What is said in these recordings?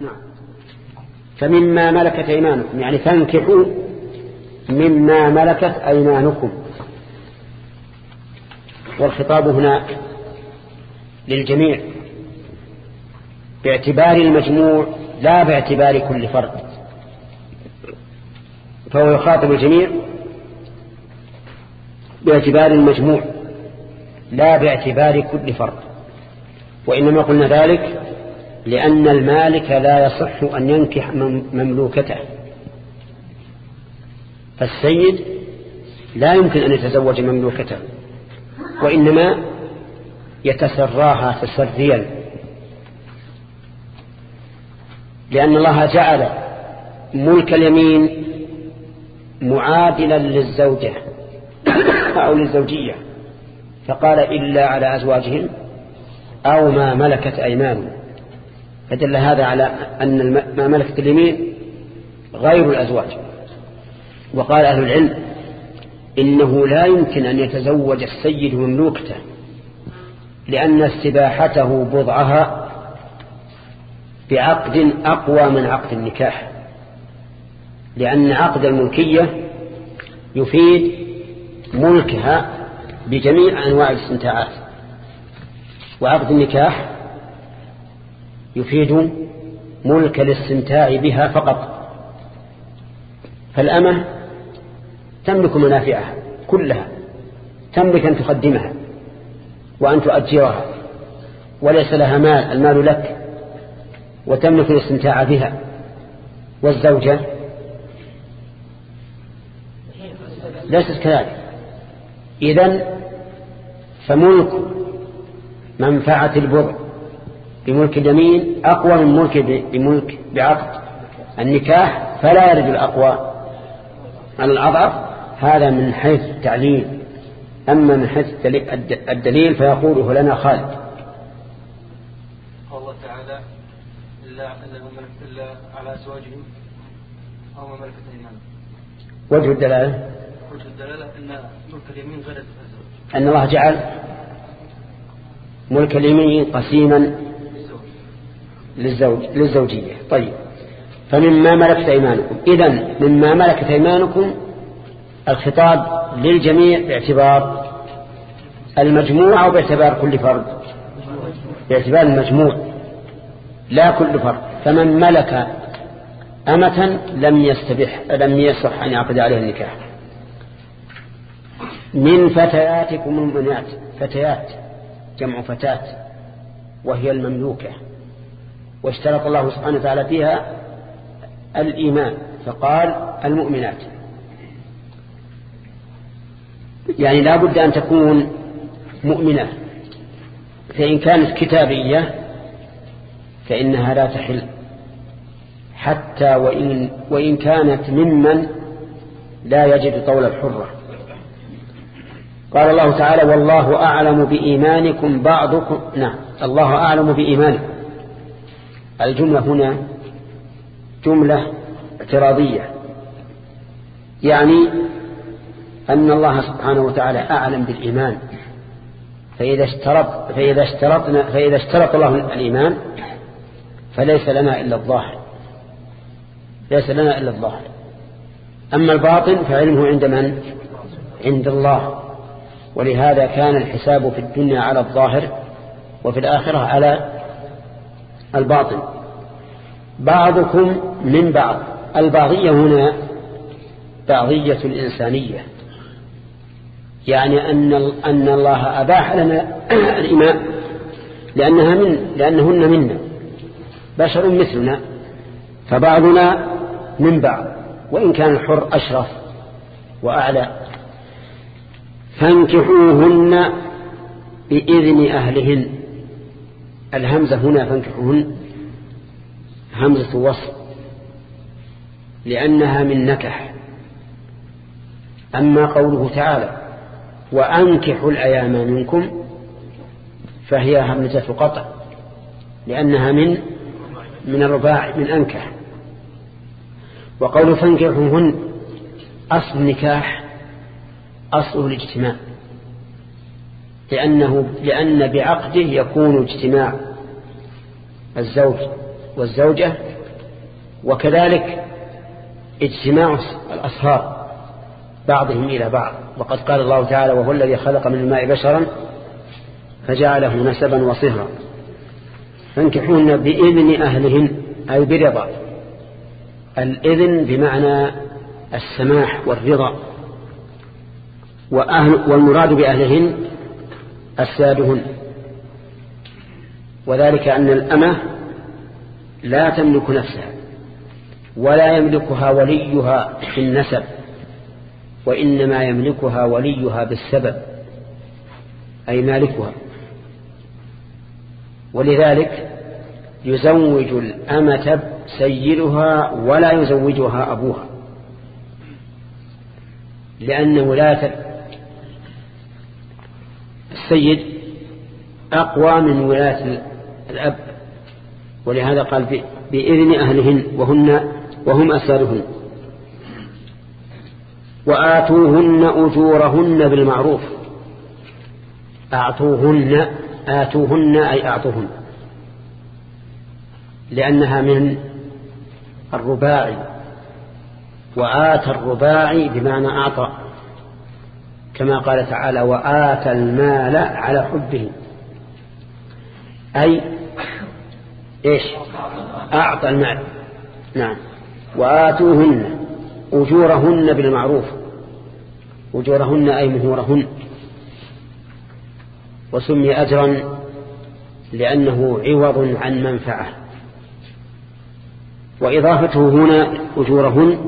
نعم. فمما ملكت أيمانكم يعني فانكحوا مما ملكت أيمانكم. والخطاب هنا للجميع باعتبار المجموع لا باعتبار كل فرد. فهو يخاطب الجميع باعتبار المجموع لا باعتبار كل فرد. وإنما قلنا ذلك لأن المالك لا يصح أن ينكح مملوكته. فالسيد لا يمكن أن يتزوج مملوكته وإنما يتسراها تسريا. لأن الله جعل ملك اليمين معادلا للزوجة أو للزوجية فقال إلا على أزواجهم أو ما ملكت أيمانهم. فدل هذا على أن ما ملكت اليمين غير الأزواج. وقال أهل العلم إنه لا يمكن أن يتزوج السيد مملوكته لأن استباحته بضعها بعقد أقوى من عقد النكاح لأن عقد الملكية يفيد ملكها بجميع أنواع الاستمتاعات وعقد النكاح يفيد ملك الاستمتاع بها فقط. فالأمة تملك منافعها كلها تملك أن تقدمها وأن تؤجرها وليس لها مال المال لك وتملك الاستمتاع بها. والزوجة ليست كذلك. إذن فملك منفعة البضع بملك اليمين أقوى من ملك بملك بعقد. النكاح فلا يرد الأقوى. على الأضعف هذا من حيث التعليل. أما من حيث الدليل فيقوله لنا خالد. الله تعالى إلا, إلا على أزواجهم أو ملكت أيمانهم وجه الدلالة؟ وجه الدلالة أن ملك اليمين غير الزوج. أن الله جعل ملك اليمين قسيما للزوج للزوجية. طيب. فمما ملكت أيمانكم. إذا مما ملكت أيمانكم الخطاب للجميع باعتبار المجموع أو باعتبار كل فرد؟ باعتبار المجموع. لا كل فرد. فمن ملك أمة لم يستبح لم يصح أن يعقد عليه النكاح. من فتياتكم المؤمنات فتيات جمع فتاة وهي المملوكة. واشترط الله سبحانه وتعالى فيها الإيمان فقال المؤمنات. يعني لا بد أن تكون مؤمنة. فإن كانت كتابية فإنها لا تحل. حتى وإن, وإن كانت ممن لا يجد طول الحرة. قال الله تعالى والله أعلم بإيمانكم بعضكم نعم الله أعلم بإيمانكم الجملة هنا جملة اعتراضية. يعني أن الله سبحانه وتعالى أعلم بالإيمان. فإذا اشترط فإذا اشترطنا فإذا اشترط الله الإيمان فليس لنا إلا الظاهر. ليس لنا إلا الظاهر. أما الباطن فعلمه عند من؟ عند الله. ولهذا كان الحساب في الدنيا على الظاهر وفي الآخرة على الباطن بعضكم من بعض. البعضية هنا بعضية الإنسانية. يعني أن أن الله أباح لنا الإماء لأنها من لأنهن منا. بشر مثلنا. فبعضنا من بعض. وإن كان الحر أشرف وأعلى. فانكحوهن بإذن أهلهن. الهمزة هنا فانكحوهن همزة وصل لأنها من نكح. أما قوله تعالى وأنكحوا الأيام منكم فهي همزة قطع لأنها من من الرباع من أنكح. وقول فانكحوهن أصل النكاح أصل الاجتماع. لأنه لأن بعقده يكون اجتماع الزوج والزوجة وكذلك اجتماع الأصهار بعضهم إلى بعض. وقد قال الله تعالى وهو الذي خلق من الماء بشرا فجعله نسبا وصهرا. فانكحون بإذن أهلهن أي برضا الإذن بمعنى السماح والرضا وأهل والمراد بأهلهن أسادهن وذلك أن الأمة لا تملك نفسها ولا يملكها وليها في النسب وإنما يملكها وليها بالسبب أي مالكها. ولذلك يزوج الأمة سيدها ولا يزوجها أبوها لأن ولاة السيد أقوى من ولاة الأب ولهذا قال بإذن أهلهن وهن وهم أسارهن وآتوهن أجورهن بالمعروف. أعطوهن آتوهن أي أعطوهن. لأنها من الرباعي. وآتى الرباعي بمعنى أعطى. كما قال تعالى وآتى المال على حبه. أي إيش؟ أعطى المال. نعم. وآتوهن أجورهن بالمعروف. أجورهن أي مهورهن. وسمي أجرا لأنه عوض عن منفعة. وإضافته هنا أجورهن.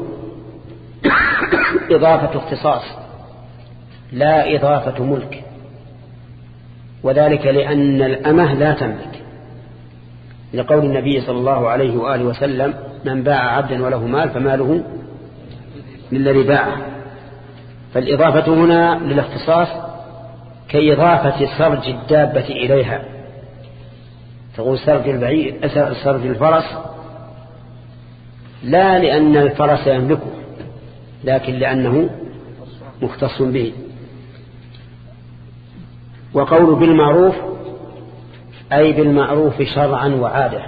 إضافة اختصاص. لا إضافة ملك. وذلك لأن الأمة لا تملك. لقول النبي صلى الله عليه وآله وسلم من باع عبدا وله مال فماله للذي باعه. فالإضافة هنا للاختصاص كإضافة سرج الدابة إليها. تقول سرج البعير سرج الفرس. لا لأن الفرس يملكه لكن لأنه مختص به. وقول بالمعروف أي بالمعروف شرعا وعادة.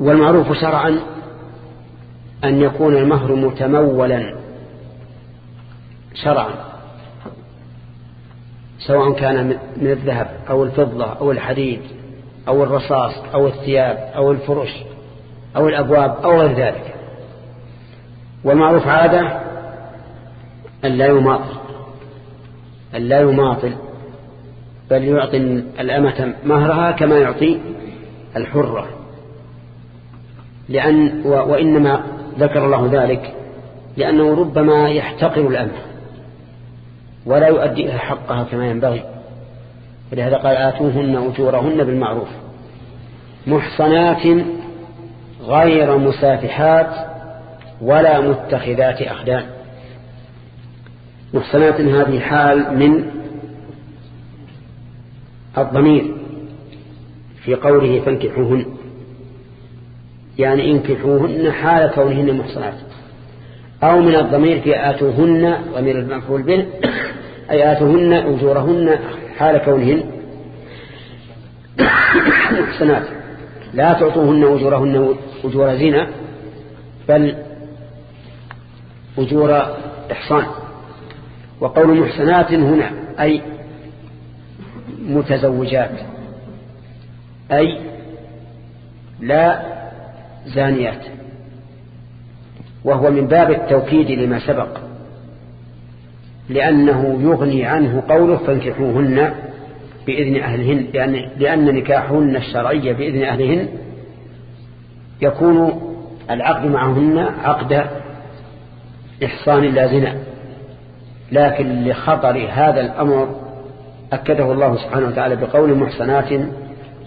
والمعروف شرعا أن يكون المهر متمولا شرعا سواء كان من الذهب أو الفضة أو الحديد أو الرصاص أو الثياب أو الفرش أو الأبواب أو غير ذلك. والمعروف عادة أن لا يماطل. أن لا يماطل بل يعطي الأمة مهرها كما يعطي الحرة. لأن وإنما ذكر الله ذلك لأنه ربما يحتقر الأمة ولا يؤدي حقها كما ينبغي. ولهذا قال آتوهن أجورهن بالمعروف. محصنات غير مسافحات ولا متخذات أخدان. محصنات هذه حال من الضمير في قوله فانكحوهن. يعني انكحوهن حال كونهن محصنات أو من الضمير في آتوهن ضمير المفعول به أي آتوهن أجورهن حال كونهن محسنات لا تعطوهن أجورهن أجور زنا بل أجور إحصان. وقول محسنات هنا أي متزوجات أي لا زانيات وهو من باب التوكيد لما سبق لأنه يغني عنه قوله فانكحوهن بإذن أهلهن لأن, نكاحهن الشرعية بإذن أهلهن يكون العقد معهن عقد إحصان لا زنا. لكن لخطر هذا الأمر أكده الله سبحانه وتعالى بقول محسنات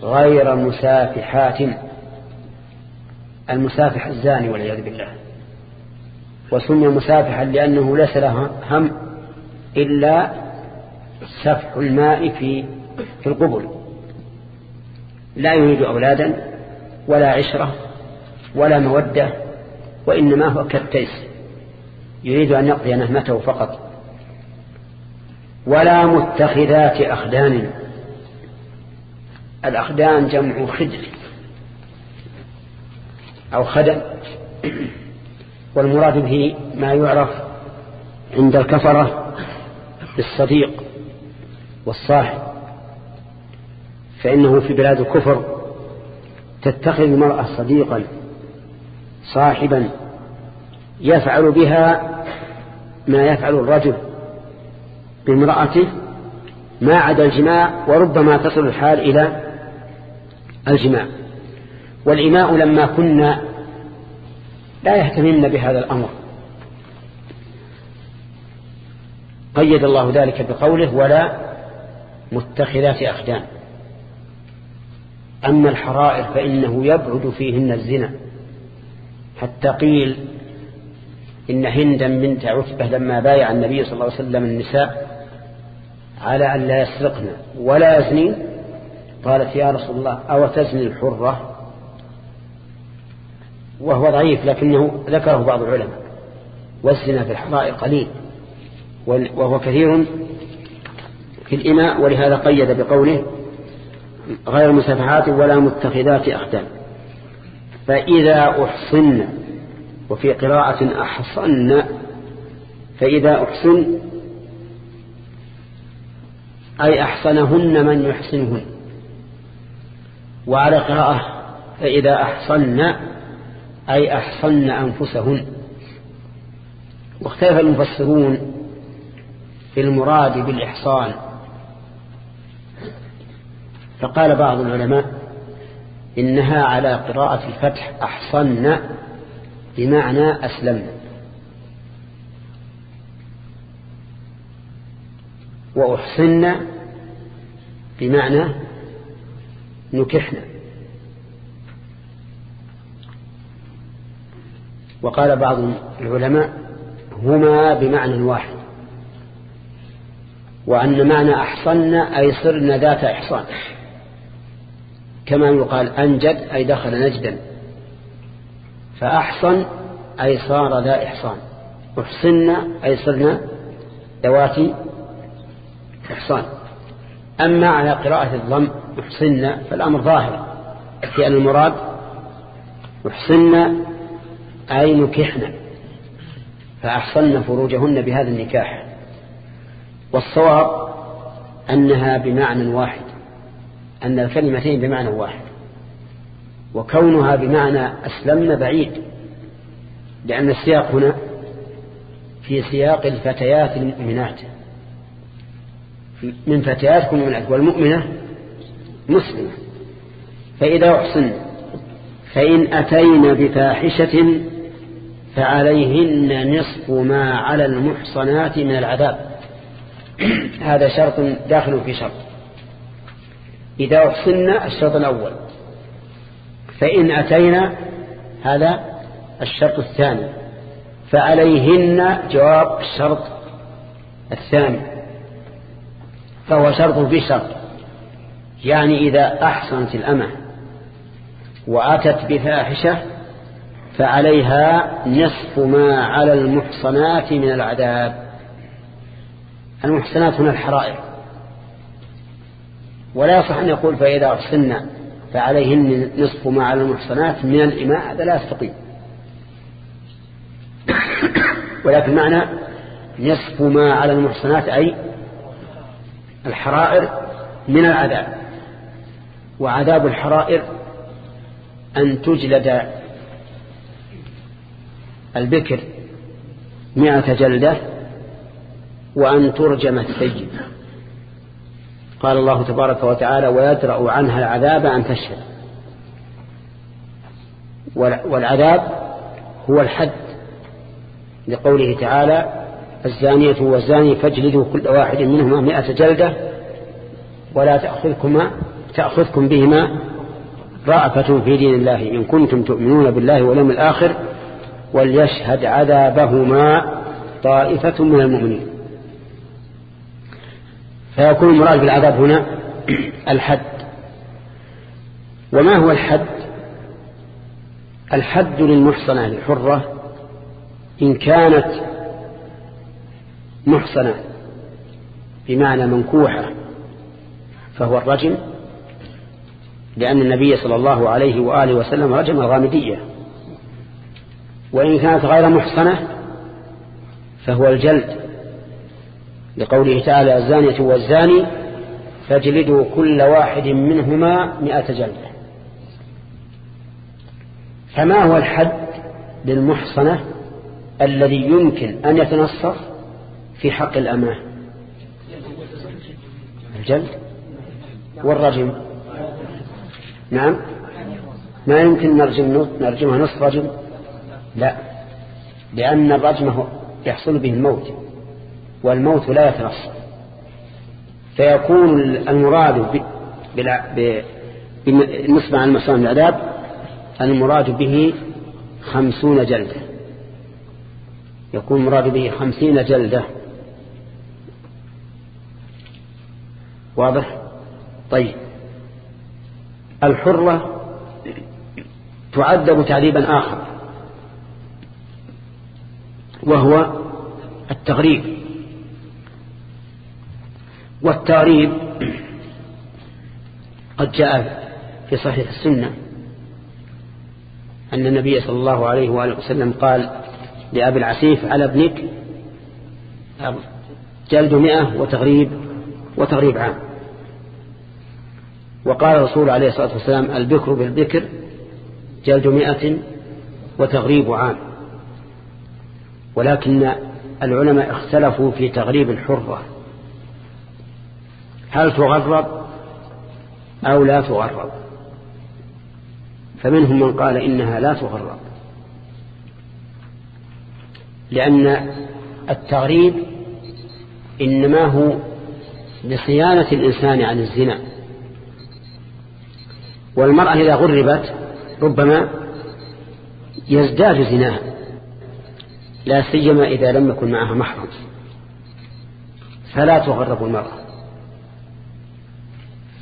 غير مسافحات. المسافح الزاني والعياذ بالله. وسمي مسافحا لأنه ليس له هم إلا سفح الماء في في القبل. لا يريد أولادا ولا عشرة ولا مودة وإنما هو كالتيس. يريد أن يقضي نهمته فقط. ولا متخذات أخدان. الأخدان جمع خدر أو خدم. والمراد به ما يعرف عند الكفرة بالصديق والصاحب. فإنه في بلاد الكفر تتخذ المرأة صديقا صاحبا يفعل بها ما يفعل الرجل. بامرأته ما عدا الجماع وربما تصل الحال إلى الجماع. والإماء لما كنا لا يهتمن بهذا الأمر. قيد الله ذلك بقوله ولا متخذات أخدان. أما الحرائر فإنه يبعد فيهن الزنا. حتى قيل إن هندا بنت عتبة لما بايع النبي صلى الله عليه وسلم النساء على أن لا يسرقن ولا يزنين؟ قالت يا رسول الله أو تزني الحرة؟ وهو ضعيف لكنه ذكره بعض العلماء. والزنا في الحرائر قليل وهو كثير في الإماء ولهذا قيد بقوله غير مسافحات ولا متخذات أخدان. فإذا أحصن وفي قراءة أحصن فإذا أحصن أي أحصنهن من يحصنهن وعلى قراءة فإذا أحصن أي أحصن أنفسهن. واختلف المفسرون في المراد بالإحصان. فقال بعض العلماء إنها على قراءة الفتح أحصن بمعنى أسلمنا. وأحصن بمعنى نكحنا. وقال بعض العلماء هما بمعنى واحد وأن معنى أحصن أي صرن ذات إحصان. كما يقال أنجد أي دخل نجدا. فأحصن أي صار ذا إحصان. أحصن أي صرنا ذوات إحصان. أما على قراءة الضم أحصن فالأمر ظاهر في أن المراد أحصن أي نكحن فأحصن فروجهن بهذا النكاح. والصواب أنها بمعنى واحد أن الكلمتين بمعنى واحد وكونها بمعنى أسلمنا بعيد لأن السياق هنا في سياق الفتيات المؤمنات. من فتياتكم المؤمنات والمؤمنة مسلمة. فإذا أحسن فإن أتين بفاحشة فعليهن نصف ما على المحصنات من العذاب. هذا شرط داخل في شرط. إذا أحصنا الشرط الأول. فإن أتينا هذا الشرط الثاني. فعليهن جواب الشرط الثاني. فهو شرط في شرط يعني إذا أحصنت الأمة وأتت بفاحشة فعليها نصف ما على المحصنات من العذاب. المحصنات هنا الحرائر. ولا يصح أن يقول فإذا أحصنا فعليهن نصف ما على المحصنات من الإماء هذا لا يستطيع ولكن معنى نصف ما على المحصنات أي الحرائر من العذاب. وعذاب الحرائر أن تجلد البكر مئة جلدة وأن ترجم السيد قال الله تبارك وتعالى ويدرأ عنها العذاب أن تشهد. والعذاب هو الحد لقوله تعالى الزانية والزاني فاجلدوا كل واحد منهما مئة جلدة ولا تأخذكما تأخذكم بهما رأفة في دين الله. إن كنتم تؤمنون بالله واليوم الآخر وليشهد عذابهما طائفة من المؤمنين. فيكون المراد بالعذاب هنا الحد. وما هو الحد؟ الحد للمحصنة الحرة إن كانت محصنة بمعنى منكوحة فهو الرجم لأن النبي صلى الله عليه وآله وسلم رجم الغامدية. وإن كانت غير محصنة فهو الجلد. لقوله تعالى الزانية والزاني فاجلدوا كل واحد منهما مئة جلدة. فما هو الحد للمحصنة الذي يمكن أن يتنصف؟ في حق الأماه الجلد والرجم. نعم. ما يمكن نرجم نرجمها نصف رجم؟ لا. لأن الرجم يحصل به الموت والموت لا يتنصف فيكون المراد بالنسبة عن المصام العذاب المراد به خمسون جلدة. يكون المراد به خمسين جلدة. واضح؟ طيب. الحرة تعذب تعذيبا آخر وهو التغريب. والتغريب قد جاء في صحيح السنة أن النبي صلى الله عليه وآله وسلم قال لأبي العسيف على ابنك جلد مئة وتغريب وتغريب عام. وقال الرسول عليه الصلاة والسلام البكر بالبكر جلد مئة وتغريب عام. ولكن العلماء اختلفوا في تغريب الحرة. هل تغرب أو لا تغرب؟ فمنهم من قال إنها لا تغرب. لأن التغريب إنما هو لصيانة الإنسان عن الزنا. والمرأة إذا غربت ربما يزداد زناها لا سيما إذا لم يكن معها محرم. فلا تغرب المرأة.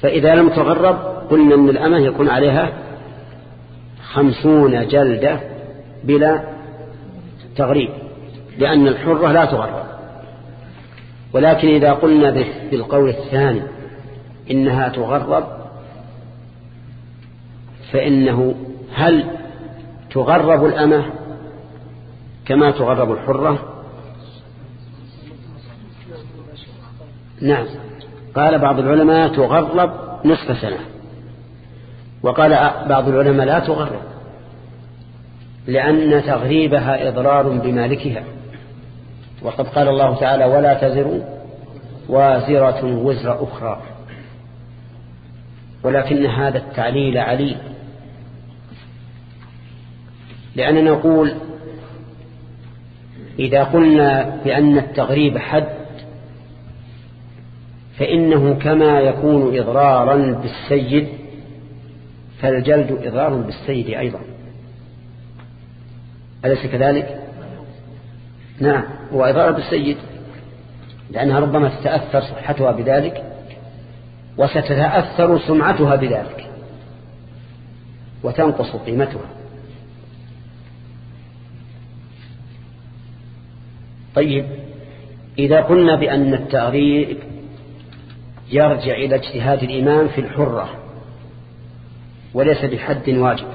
فإذا لم تغرب قلنا أن الأمة يكون عليها خمسون جلدة بلا تغريب لأن الحرة لا تغرب. ولكن إذا قلنا بالقول الثاني إنها تغرب فإنه هل تغرب الأمة كما تغرب الحرة؟ نعم. قال بعض العلماء تغرب نصف سنة وقال بعض العلماء لا تغرب لأن تغريبها إضرار بمالكها. وقد قال الله تعالى ولا تزر وازرة وزر أخرى. ولكن هذا التعليل عليل لأننا نقول إذا قلنا بأن التغريب حد فإنه كما يكون إضرارا بالسيد فالجلد إضرار بالسيد أيضا. أليس كذلك؟ نعم. هو إضرار بالسيد لأنها ربما تتأثر صحتها بذلك وستتأثر سمعتها بذلك وتنقص قيمتها. طيب إذا قلنا بأن التغريب يرجع إلى اجتهاد الإمام في الحرة وليس بحد واجب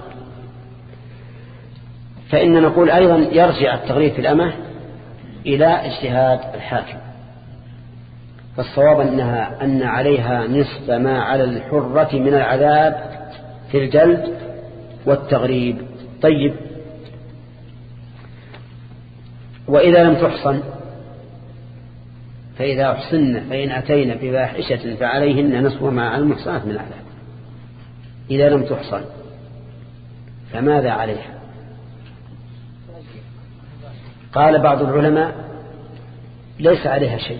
فإن نقول أيضا يرجع التغريب في الأمة إلى اجتهاد الحاكم. فالصواب أنها أن عليها نصف ما على الحرة من العذاب في الجلد والتغريب. طيب. وإذا لم تحصن فإذا أحصن فإن أتينا بفاحشة فعليهن نصف ما على المحصنات من العذاب. إذا لم تحصن فماذا عليها؟ قال بعض العلماء ليس عليها شيء.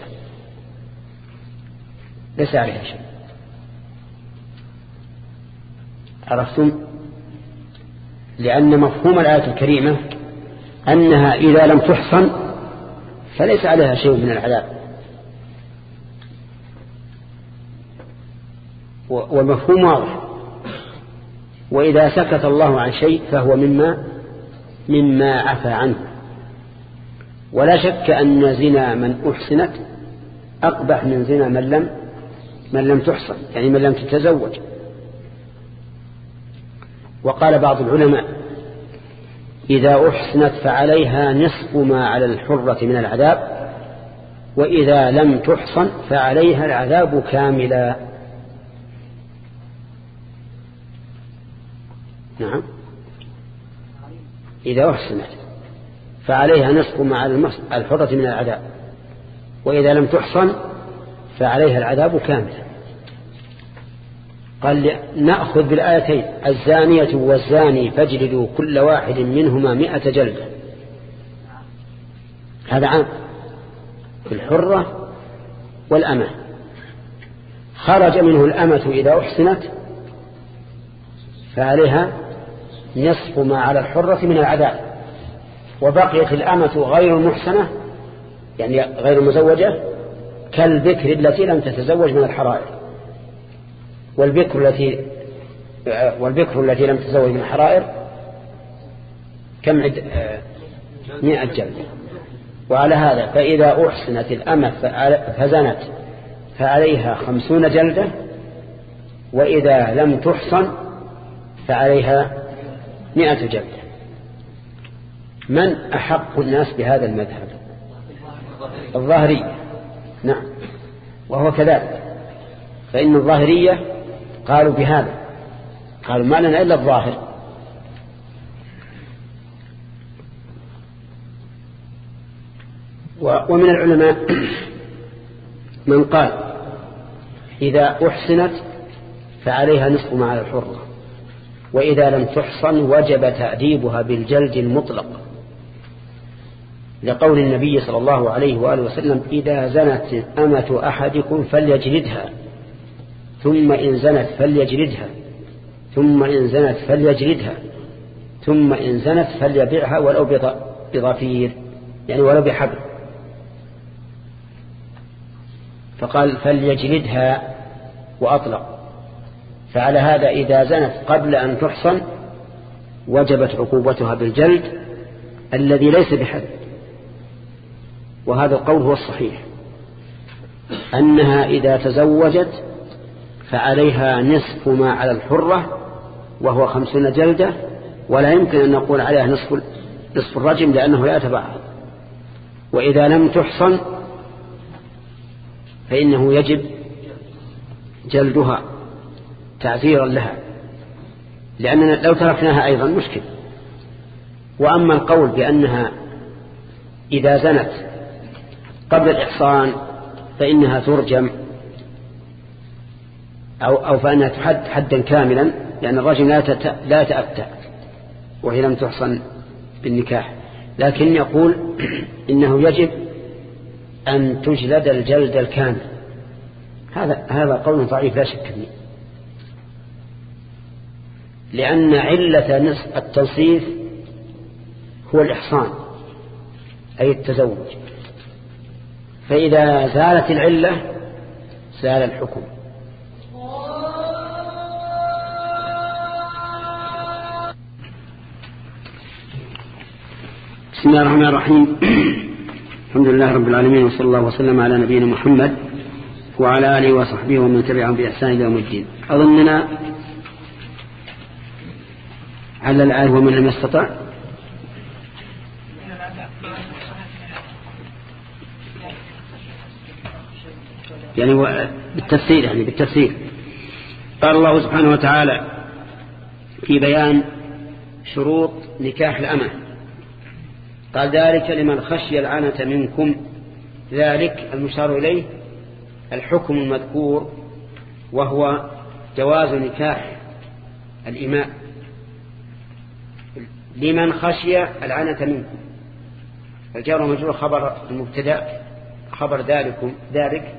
ليس عليها شيء. عرفتم؟ لأن مفهوم الآية الكريمة أنها إذا لم تحصن فليس عليها شيء من العذاب. والمفهوم واضح. وإذا سكت الله عن شيء فهو مما مما عفى عنه. ولا شك أن زنا من أحسنت أقبح من زنا من لم من لم تحصن يعني من لم تتزوج. وقال بعض العلماء إذا أحسنت فعليها نصف ما على الحرة من العذاب وإذا لم تحصن فعليها العذاب كاملا. نعم. إذا أحسنت. فعليها نصف على الحرة من العذاب. وإذا لم تحصن فعليها العذاب كاملا قال نأخذ بالآيتين. الزانية والزاني فاجلدوا كل واحد منهما مئة جلدة. هذا عام. في الحرة والأمة. خرج منه الأمة إذا أحسنت فعليها نصف ما على الحرة من العذاب. وبقيت الأمة غير المحسنة يعني غير المزوجة كالبكر التي لم تتزوج من الحرائر. والبكر التي والبكر التي لم تزوج من الحرائر كم عد مئة جلد. وعلى هذا فإذا أحسنت الأمة فزنت فعليها خمسون جلدة وإذا لم تحصن فعليها مئة جلدة. من أحق الناس بهذا المذهب؟ الظاهرية نعم. وهو كذلك. فإن الظاهرية قالوا بهذا. قالوا ما لنا إلا الظاهر. ومن العلماء من قال إذا أحسنت فعليها نصف ما على الحرة وإذا لم تحصن وجب تأديبها بالجلد المطلق. لقول النبي صلى الله عليه وآله وسلم إذا زنت أمة أحدكم فليجلدها ثم إن زنت فليجلدها ثم إن زنت فليجلدها ثم إن زنت فليبيعها ولو بضفير يعني ولو بحبل. فقال فليجلدها وأطلق. فعلى هذا إذا زنت قبل أن تحصن وجبت عقوبتها بالجلد الذي ليس بحد وهذا القول هو الصحيح. أنها إذا تزوجت فعليها نصف ما على الحرة وهو خمسون جلدة ولا يمكن أن نقول عليها نصف, نصف الرجم لأنه لا يتبعض وإذا لم تحصن فإنه يجب جلدها تعذيرا لها لأننا لو تركناها أيضا مشكل. وأما القول بأنها إذا زنت قبل الإحصان فإنها ترجم أو, أو فأنها تحد حدا كاملا لأن الرجل لا لا وهي لم تحصن بالنكاح. لكن يقول إنه يجب أن تجلد الجلد الكامل. هذا هذا قول ضعيف لا شك فيه. لأن علة التنصيف هو الإحصان أي التزوج. فإذا زالت العلة زال الحكم. بسم الله الرحمن الرحيم. الحمد لله رب العالمين وصلى الله وسلم على نبينا محمد وعلى آله وصحبه ومن تبعهم بإحسان إلى يوم الدين. أظننا على الآية ومن لم يستطع. يعني بالتفسير يعني بالتفسير. قال الله سبحانه وتعالى في بيان شروط نكاح الأمة. قال ذلك لمن خشي العنة منكم ذلك المشار إليه الحكم المذكور وهو جواز نكاح الإماء. لمن خشي العنة منكم. الجار مجرور خبر المبتدا خبر ذلكم ذلك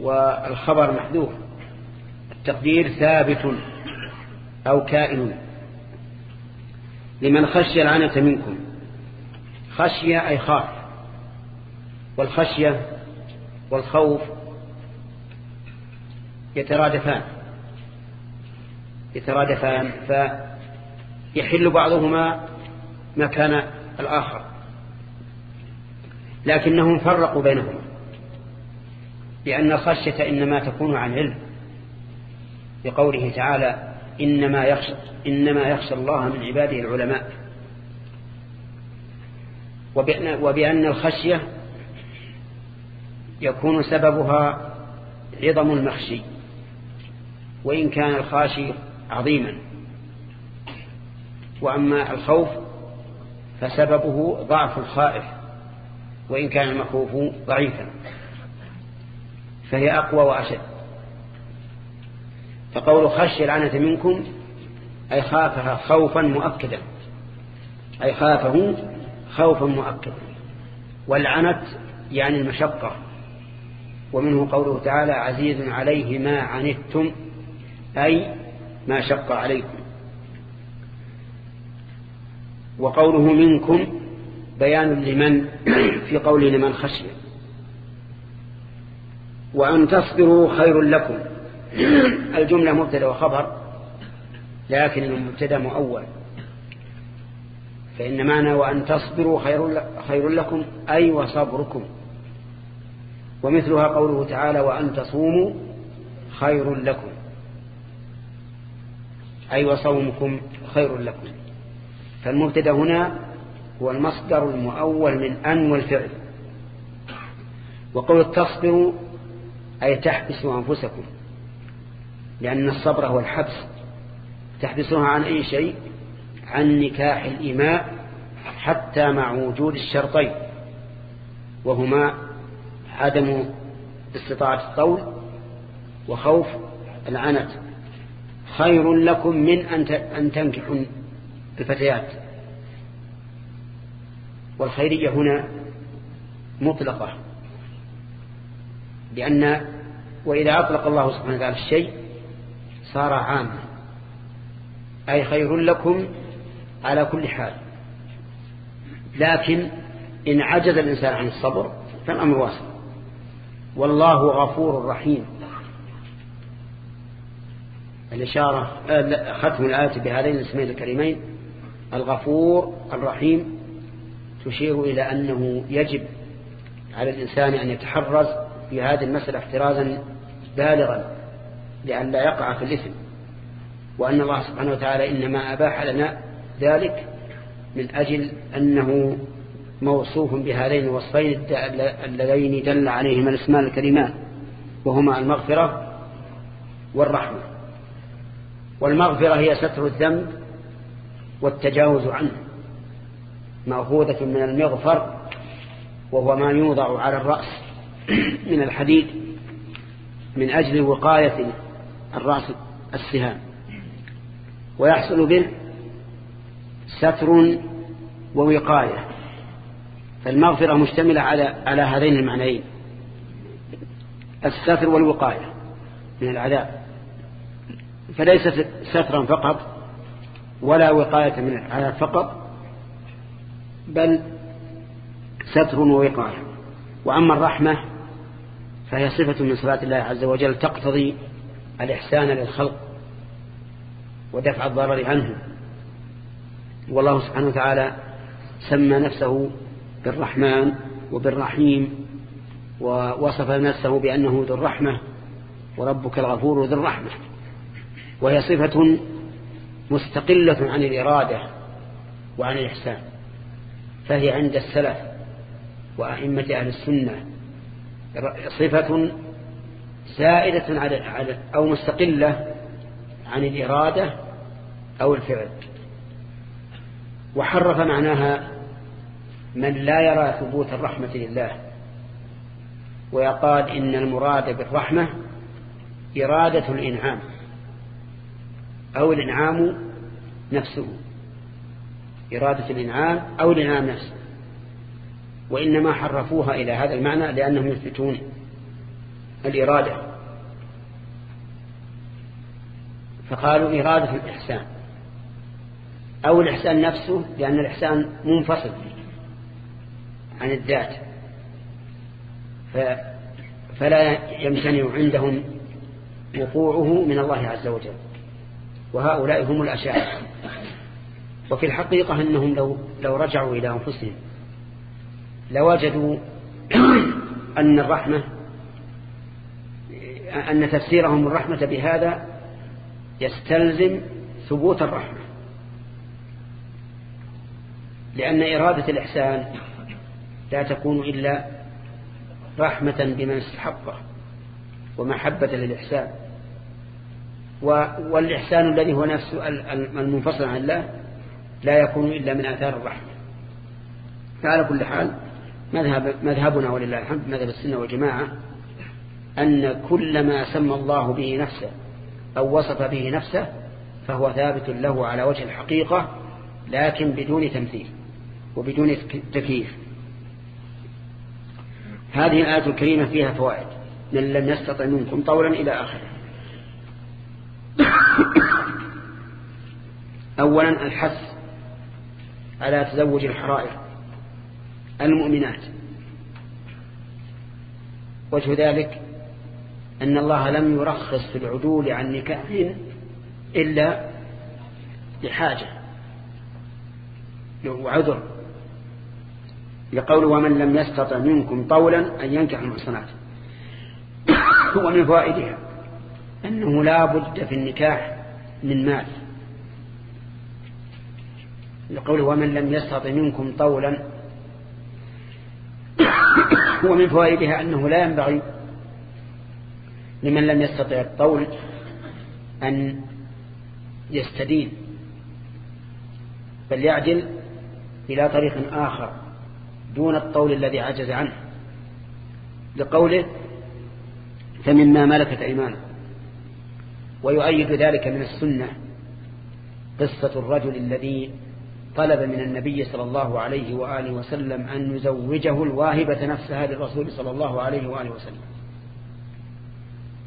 والخبر محذوف. التقدير ثابت أو كائن. لمن خشي العنة منكم. خشية أي خاف. والخشية والخوف يترادفان. يترادفان. فيحل بعضهما مكان الآخر. لكنهم فرقوا بينهما. لأن الخشية إنما تكون عن علم. بقوله تعالى إنما يخشى, إنما يخشى الله من عباده العلماء. وبأن, وبأن الخشية يكون سببها عظم المخشي وإن كان الخاشي عظيما. وأما الخوف فسببه ضعف الخائف وإن كان المخوف ضعيفا. فهي أقوى وأشد. فقول خشي العنة منكم أي خافها خوفا مؤكدا. أي خافه خوفا مؤكدا. والعنت يعني المشقة. ومنه قوله تعالى عزيز عليه ما عنتم أي ما شق عليكم. وقوله منكم بيان لمن في قول لمن خشي. وأن تصبروا خير لكم. الجملة مبتدأ وخبر لكن المبتدأ مؤول. فإن معنى وأن تصبروا خير, خير لكم أي وصبركم. ومثلها قوله تعالى وأن تصوموا خير لكم. أي وصومكم خير لكم. فالمبتدأ هنا هو المصدر المؤول من أن والفعل. وقول تصبروا أي تحبسوا أنفسكم لأن الصبر هو الحبس. تحبسها عن أي شيء؟ عن نكاح الإماء حتى مع وجود الشرطين وهما عدم استطاعة الطول وخوف العنت. خير لكم من أن تنكحوا الفتيات. والخيرية هنا مطلقة. لأن وإذا أطلق الله سبحانه وتعالى الشيء صار عاما. أي خير لكم على كل حال. لكن إن عجز الإنسان عن الصبر فالأمر واسع. والله غفور رحيم. الإشارة ختم الآية بهذين الاسمين الكريمين. الغفور الرحيم تشير إلى أنه يجب على الإنسان أن يتحرز في هذه المسألة احترازا بالغا لأن لا يقع في الإثم. وأن الله سبحانه وتعالى إنما أباح لنا ذلك من أجل أنه موصوف بهذين الوصفين اللذين دل عليهما الإسمان الكريمان وهما المغفرة والرحمة. والمغفرة هي ستر الذنب والتجاوز عنه. مأخوذة من المغفر وهو ما يوضع على الرأس. من الحديد من أجل وقاية الرأس السهام. ويحصل به ستر ووقاية. فالمغفرة مشتملة على على هذين المعنيين. الستر والوقاية من العذاب. فليست سترا فقط ولا وقاية من العذاب فقط بل ستر ووقاية. وأما الرحمة فهي صفة من صفات الله عز وجل تقتضي الإحسان للخلق ودفع الضرر عنه. والله سبحانه وتعالى سمى نفسه بالرحمن وبالرحيم ووصف نفسه بأنه ذو الرحمة وربك الغفور ذو الرحمة. وهي صفة مستقلة عن الإرادة وعن الإحسان. فهي عند السلف وأئمة أهل السنة صفة زائدة على أو مستقلة عن الإرادة أو الفعل. وحرف معناها من لا يرى ثبوت الرحمة لله ويقال إن المراد بالرحمة إرادة الإنعام أو الإنعام نفسه. إرادة الإنعام أو الإنعام نفسه. وإنما حرفوها إلى هذا المعنى لأنهم يثبتون الإرادة. فقالوا إرادة الإحسان. أو الإحسان نفسه لأن الإحسان منفصل عن الذات. فلا يمتنع عندهم وقوعه من الله عز وجل. وهؤلاء هم الأشاعر وفي الحقيقة أنهم لو, لو رجعوا إلى أنفسهم لوجدوا أن الرحمة أن تفسيرهم الرحمة بهذا يستلزم ثبوت الرحمة. لأن إرادة الإحسان لا تكون إلا رحمة بمن استحقه ومحبة للإحسان. والإحسان الذي هو نفس المنفصل عن الله لا يكون إلا من آثار الرحمة. فعلى كل حال مذهب مذهبنا ولله الحمد مذهب السنة والجماعة أن كل ما سمى الله به نفسه أو وصف به نفسه فهو ثابت له على وجه الحقيقة لكن بدون تمثيل وبدون تكييف. هذه الآية الكريمة فيها فوائد من لم يستطع منكم طولا إلى آخره. أولا الحث على تزوج الحرائر. المؤمنات. وجه ذلك أن الله لم يرخص في العدول عن نكاحهن إلا لحاجة وعذر لقول ومن لم يستطع منكم طولا أن ينكح المحصنات. ومن فوائدها أنه لا بد في النكاح من مال. لقول ومن لم يستطع منكم طولا ومن فوائدها أنه لا ينبغي لمن لم يستطع الطول أن يستدين بل يعدل إلى طريق آخر دون الطول الذي عجز عنه لقوله فمما ملكت أيمانه ويؤيد ذلك من السنة قصة الرجل الذي طلب من النبي صلى الله عليه وآله وسلم أن يزوجه الواهبة نفسها للرسول صلى الله عليه وآله وسلم.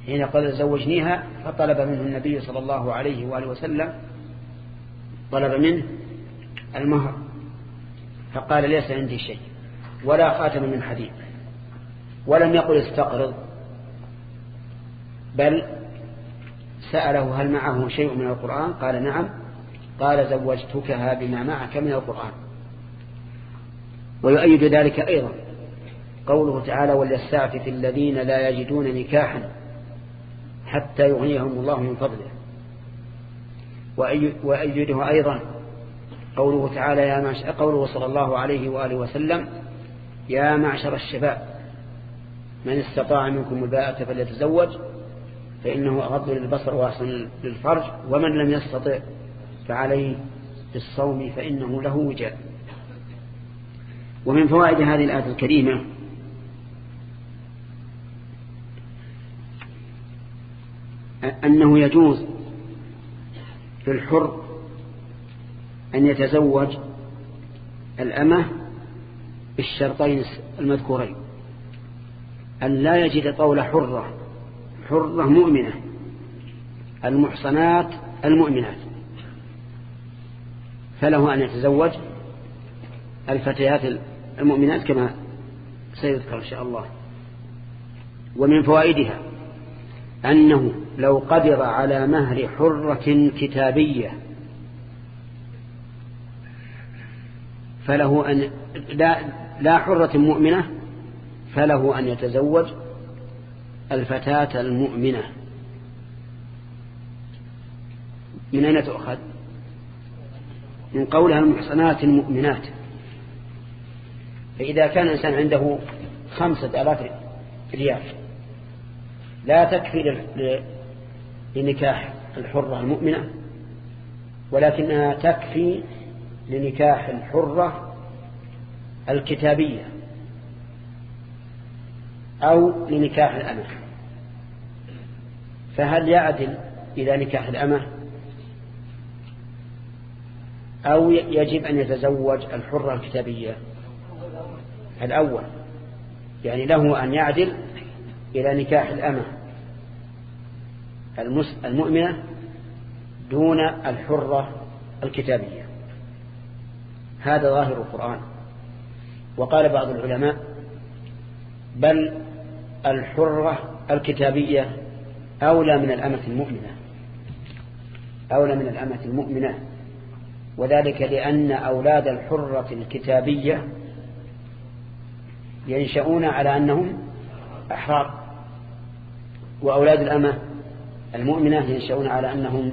حين قال زوجنيها فطلب منه النبي صلى الله عليه وآله وسلم طلب منه المهر. فقال ليس عندي شيء ولا خاتم من حديد ولم يقل استقرض. بل سأله هل معه شيء من القرآن؟ قال نعم. قال زوجتكها بما معك من القرآن. ويؤيد ذلك أيضا قوله تعالى وليستعفف الذين لا يجدون نكاحا حتى يغنيهم الله من فضله وأيده أيضا قوله تعالى يا معشر قوله صلى الله عليه وآله وسلم يا معشر الشباب من استطاع منكم الباءة فليتزوج فإنه أغض للبصر وأحسن للفرج ومن لم يستطع فعليه بالصوم فإنه له وجاء ومن فوائد هذه الآية الكريمة أنه يجوز في الحر أن يتزوج الأمة بالشرطين المذكورين. أن لا يجد طول حرة حرة مؤمنة المحصنات المؤمنات. فله أن يتزوج الفتيات المؤمنات كما سيذكر إن شاء الله. ومن فوائدها أنه لو قدر على مهر حرة كتابية فله أن لا, لا حرة مؤمنة فله أن يتزوج الفتاة المؤمنة. من أين تؤخذ؟ من قولها المحصنات المؤمنات. فإذا كان الإنسان عنده خمسة آلاف ريال لا تكفي لنكاح الحرة المؤمنة ولكنها تكفي لنكاح الحرة الكتابية أو لنكاح الأمة. فهل يعدل إلى نكاح الأمة؟ أو يجب أن يتزوج الحرة الكتابية. الأول يعني له أن يعدل إلى نكاح الأمة المؤمنة دون الحرة الكتابية. هذا ظاهر القرآن. وقال بعض العلماء بل الحرة الكتابية أولى من الأمة المؤمنة. أولى من الأمة المؤمنة. وذلك لأن أولاد الحرة الكتابية ينشؤون على أنهم أحرار وأولاد الأمة المؤمنة ينشأون على أنهم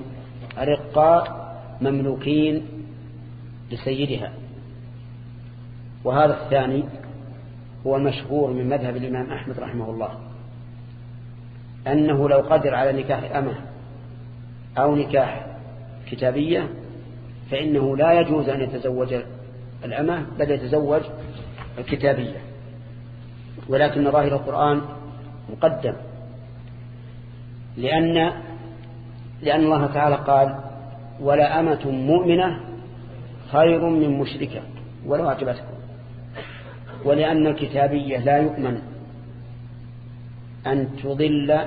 رقاء مملوكين لسيدها. وهذا الثاني هو المشهور من مذهب الإمام أحمد رحمه الله أنه لو قدر على نكاح أمة أو نكاح كتابية فإنه لا يجوز أن يتزوج الأمة بل يتزوج الكتابية. ولكن ظاهر القرآن مقدم لأن لأن الله تعالى قال ولا أمة مؤمنة خير من مشركة. ولو أعجبتكم ولأن الكتابية لا يؤمن أن تضل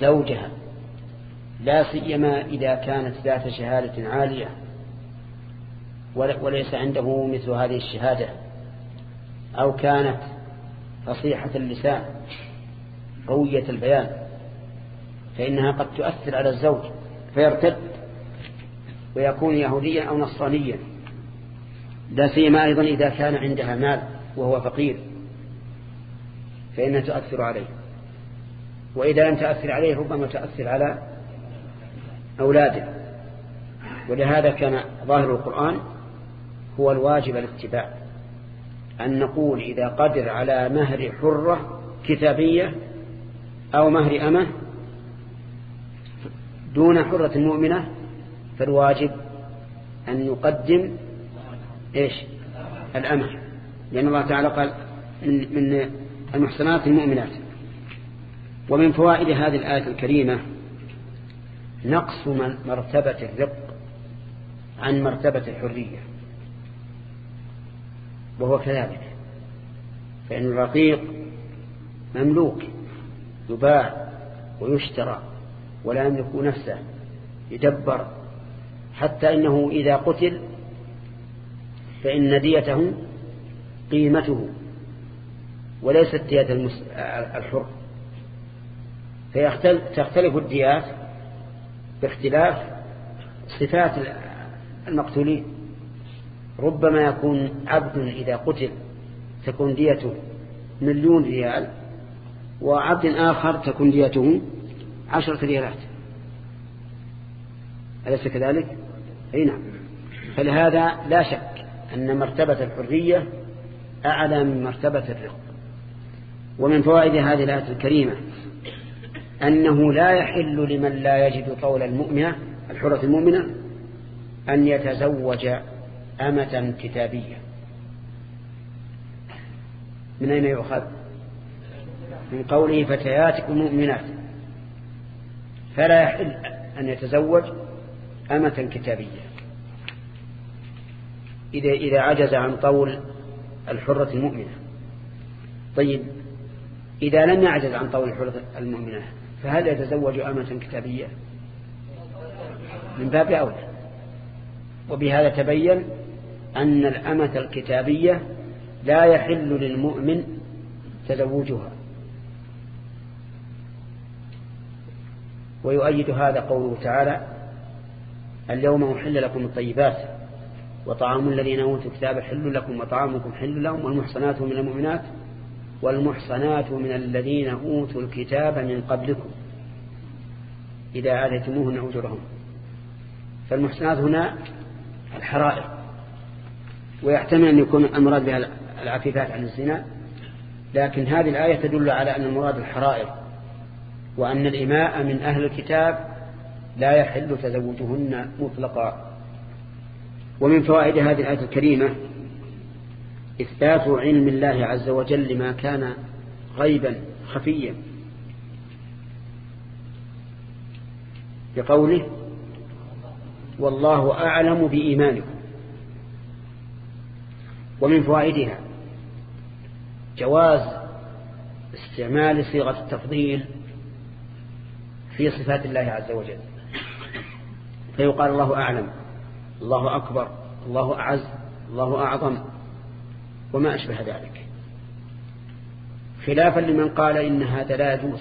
زوجها. لا سيما إذا كانت ذات شهادة عالية. وليس عنده مثل هذه الشهادة. أو كانت فصيحة اللسان قوية البيان فإنها قد تؤثر على الزوج فيرتد ويكون يهوديا أو نصرانيا. لا سيما أيضا إذا كان عندها مال وهو فقير فإنها تؤثر عليه. وإذا لم تؤثر عليه ربما تؤثر على أولاده. ولهذا كان ظاهر القرآن هو الواجب الاتباع. أن نقول إذا قدر على مهر حرة كتابية أو مهر أمة دون حرة مؤمنة فالواجب أن يقدم إيش؟ الأمة لأن الله تعالى قال من, من المحسنات المؤمنات. ومن فوائد هذه الآية الكريمة نقص مرتبة الرق عن مرتبة الحرية. وهو كذلك. فإن الرقيق مملوك يباع ويشترى ولا يملك نفسه يدبر حتى إنه إذا قتل فإن ديته قيمته وليست دية الحر. فتختلف الديات باختلاف صفات المقتولين. ربما يكون عبد إذا قتل تكون ديته مليون ريال وعبد آخر تكون ديته عشرة ريالات. أليس كذلك؟ أي نعم. فلهذا لا شك أن مرتبة الحرية أعلى من مرتبة الرق ومن فوائد هذه الآية الكريمة أنه لا يحل لمن لا يجد قول المؤمنة الحرة المؤمنة أن يتزوج أمة كتابية. من أين يؤخذ؟ من قوله فتياتكم مؤمنات. فلا يحل أن يتزوج أمة كتابية. إذا, إذا عجز عن طول الحرة المؤمنة. طيب إذا لم يعجز عن طول الحرة المؤمنة فهل يتزوج أمة كتابية؟ من باب أولى. وبهذا تبين أن الأمة الكتابية لا يحل للمؤمن تزوجها. ويؤيد هذا قوله تعالى اليوم أحل لكم الطيبات وطعام الذين أوتوا الكتاب حل لكم وطعامكم حل لهم والمحصنات من المؤمنات والمحصنات من الذين أوتوا الكتاب من قبلكم إذا آتيتموهن أجرهم فالمحصنات هنا الحرائر. ويحتمل أن يكون المراد بها العفيفات عن الزنا لكن هذه الآية تدل على أن المراد الحرائر وأن الإماء من أهل الكتاب لا يحل تزوجهن مطلقا. ومن فوائد هذه الآية الكريمة إثبات علم الله عز وجل لما كان غيبا خفيا. بقوله والله أعلم بإيمانكم. ومن فوائدها جواز استعمال صيغة التفضيل في صفات الله عز وجل. فيقال الله أعلم الله أكبر الله أعز الله أعظم وما أشبه ذلك. خلافا لمن قال إن هذا لا يجوز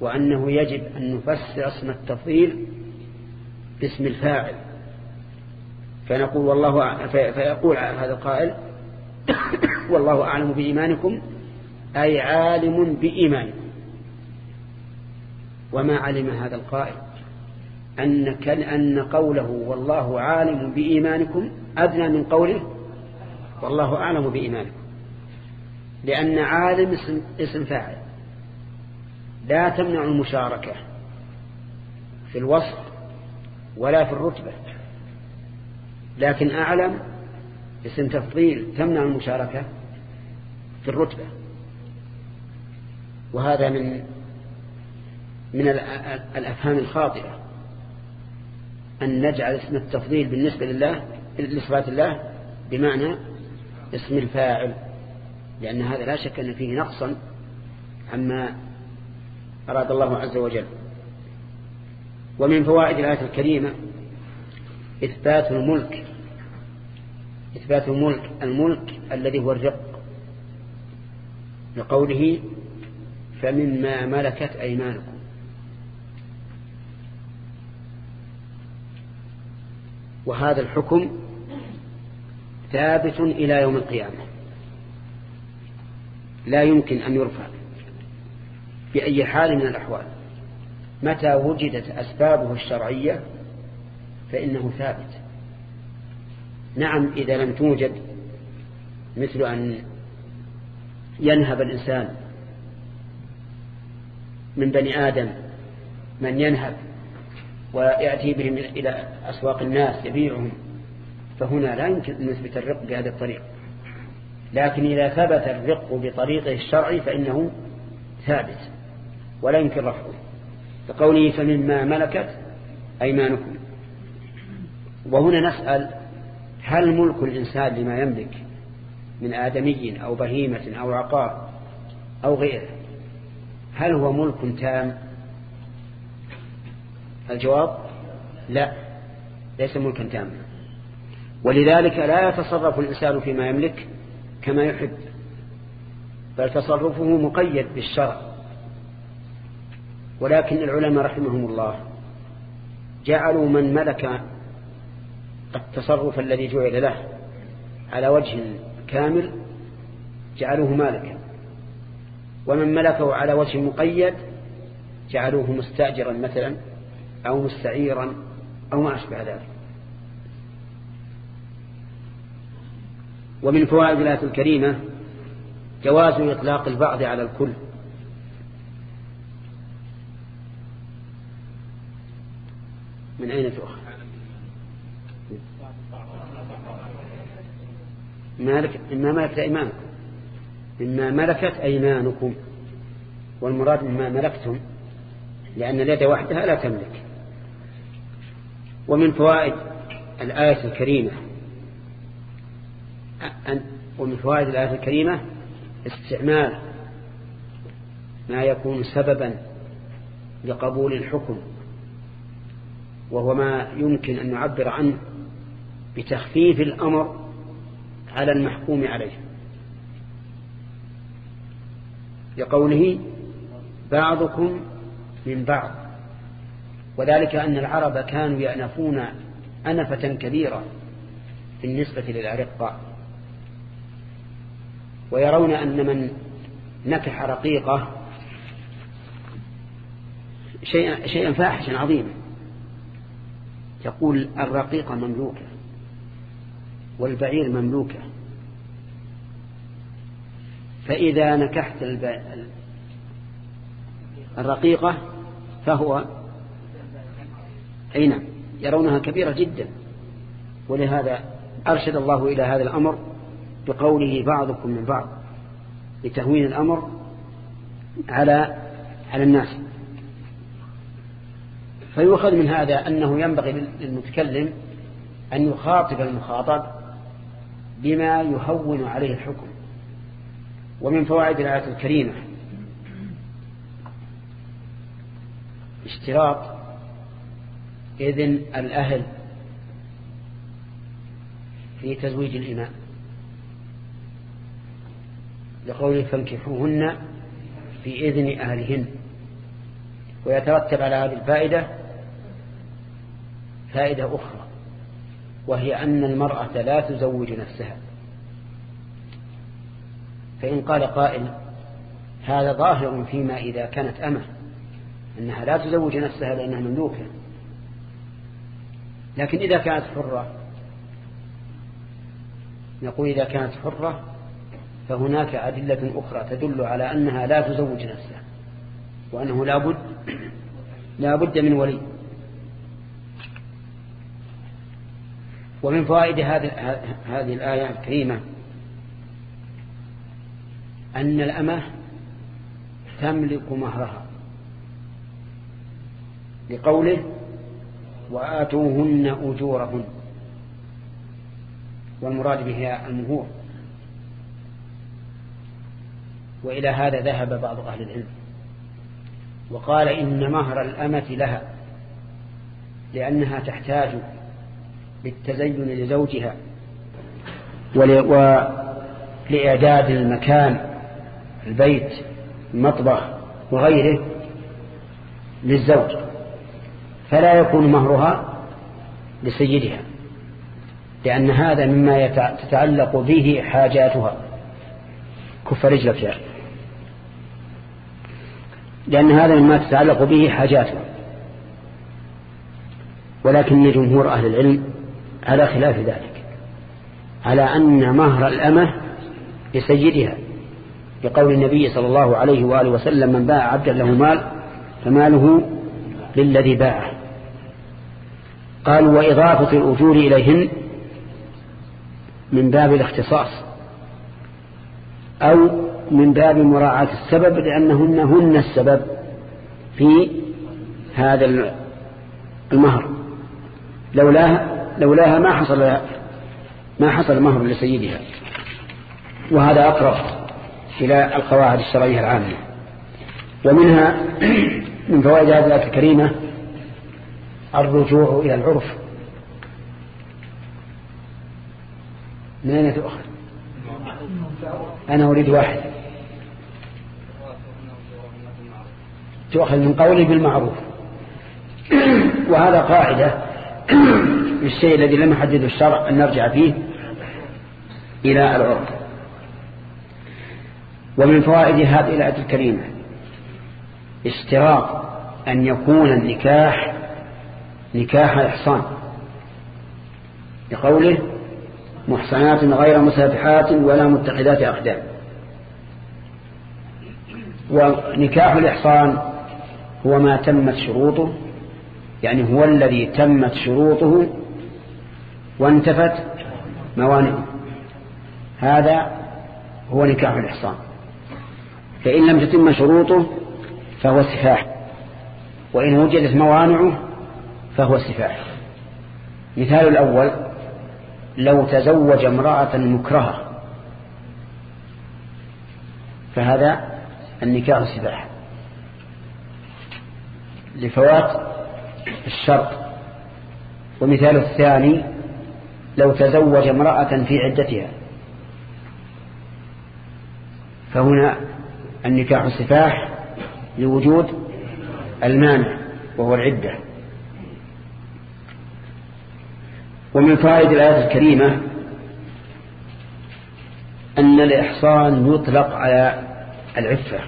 وأنه يجب أن نفسر اسم التفضيل باسم الفاعل. فنقول والله فيقول هذا القائل والله أعلم بإيمانكم أي عالم بإيمانكم. وما علم هذا القائل؟ أن, كان أن قوله والله عالم بإيمانكم أدنى من قوله والله أعلم بإيمانكم. لأن عالم اسم, اسم فاعل. لا تمنع المشاركة في الوصف ولا في الرتبة. لكن أعلم اسم تفضيل تمنع المشاركة في الرتبة. وهذا من من الأفهام الخاطئة أن نجعل اسم التفضيل بالنسبة لله لصفات الله بمعنى اسم الفاعل لأن هذا لا شك أن فيه نقصا عما أراد الله عز وجل. ومن فوائد الآية الكريمة إثبات الملك إثبات الملك الملك الذي هو الرق. لقوله فمما ملكت أيمانكم. وهذا الحكم ثابت إلى يوم القيامة. لا يمكن أن يرفع بأي حال من الأحوال. متى وجدت أسبابه الشرعية؟ فإنه ثابت. نعم إذا لم توجد مثل أن ينهب الإنسان من بني آدم من ينهب ويأتي بهم إلى أسواق الناس يبيعهم فهنا لا يمكن أن نثبت الرق بهذه الطريقة لكن إذا ثبت الرق بطريقه الشرعي فإنه ثابت ولا يمكن رفعه. فقوله فمما ملكت أيمانكم. وهنا نسأل هل ملك الإنسان لما يملك من آدمي أو بهيمة أو عقار أو غيره هل هو ملك تام؟ الجواب لا ليس ملكا تاما. ولذلك لا يتصرف الإنسان فيما يملك كما يحب بل تصرفه مقيد بالشرع. ولكن العلماء رحمهم الله جعلوا من ملك التصرف الذي جعل له على وجه كامل جعلوه مالكا. ومن ملكه على وجه مقيد جعلوه مستأجرا مثلا أو مستعيرا أو ما أشبه ذلك. ومن فوائد الآية الكريمة جواز إطلاق البعض على الكل. من أين تؤخذ؟ مالك إما ملكت أيمانكم. إما ملكت أيمانكم. والمراد مما ملكتم لأن اليد وحدها لا تملك. ومن فوائد الآية الكريمة ومن فوائد الآية الكريمة استعمال ما يكون سببا لقبول الحكم وهو ما يمكن أن نعبر عنه بتخفيف الأمر على المحكوم عليه. لقوله بعضكم من بعض. وذلك أن العرب كانوا يأنفون أنفة كبيرة بالنسبة للأرقاء ويرون أن من نكح رقيقة شيئا, شيئا فاحشا عظيما يقول الرقيقة مملوكة. والبعير مملوكة. فإذا نكحت الرقيقة فهو أي نعم يرونها كبيرة جدا. ولهذا أرشد الله إلى هذا الأمر بقوله بعضكم من بعض لتهوين الأمر على على الناس. فيؤخذ من هذا أنه ينبغي للمتكلم أن يخاطب المخاطب بما يهون عليه الحكم ومن فوائد الآية الكريمة. اشتراط إذن الأهل في تزويج الإمام لقوله فانكحوهن في إذن أهلهن. ويترتب على هذه الفائدة فائدة أخرى. وهي أن المرأة لا تزوج نفسها. فإن قال قائل هذا ظاهر فيما إذا كانت أمة أنها لا تزوج نفسها لأنها مملوكة. لكن إذا كانت حرة نقول إذا كانت حرة فهناك أدلة أخرى تدل على أنها لا تزوج نفسها وأنه لا بد لا بد من ولي. ومن فوائد هذه الآية الكريمة أن الأمة تملك مهرها لقوله وآتوهن أجورهن. والمراد بها المهور. وإلى هذا ذهب بعض أهل العلم. وقال إن مهر الأمة لها لأنها تحتاج للتزين لزوجها ولإعداد المكان البيت المطبخ وغيره للزوج فلا يكون مهرها لسيدها لأن هذا مما تتعلق به حاجاتها كف رجلك يا لأن هذا مما تتعلق به حاجاتها ولكن جمهور أهل العلم على خلاف ذلك على أن مهر الأمة لسيدها لقول النبي صلى الله عليه وآله وسلم من باع عبدا له مال فماله للذي باعه. قالوا وإضافة الأجور إليهن من باب الاختصاص أو من باب مراعاة السبب لأنهن هن السبب في هذا المهر. لولاها, لولاها ما حصل ما حصل مهر لسيدها. وهذا أقرب إلى القواعد الشرعية العامة. ومنها من فوائد هذه الآية الكريمة الرجوع إلى العرف. من أين تؤخذ؟ أنا أريد واحد. تؤخذ من قولي بالمعروف. وهذا قاعدة. الشيء الذي لم يحدده الشرع أن نرجع فيه إلى العرف. ومن فوائد هذه الآية الكريمة اشتراط أن يكون النكاح نكاح إحصان. لقوله محصنات غير مسافحات ولا متخذات أقدام. ونكاح الإحصان هو ما تمت شروطه يعني هو الذي تمت شروطه وانتفت موانعه هذا هو نكاح الإحصان. فإن لم تتم شروطه فهو سفاح. وإن وجدت موانعه فهو سفاح. مثال الأول لو تزوج امرأة مكرهة فهذا النكاح سفاح. لفوات الشرط. ومثال الثاني لو تزوج امرأة في عدتها. فهنا النكاح السفاح لوجود المانع وهو العدة. ومن فائد الآية الكريمة أن الإحصان يطلق على العفة.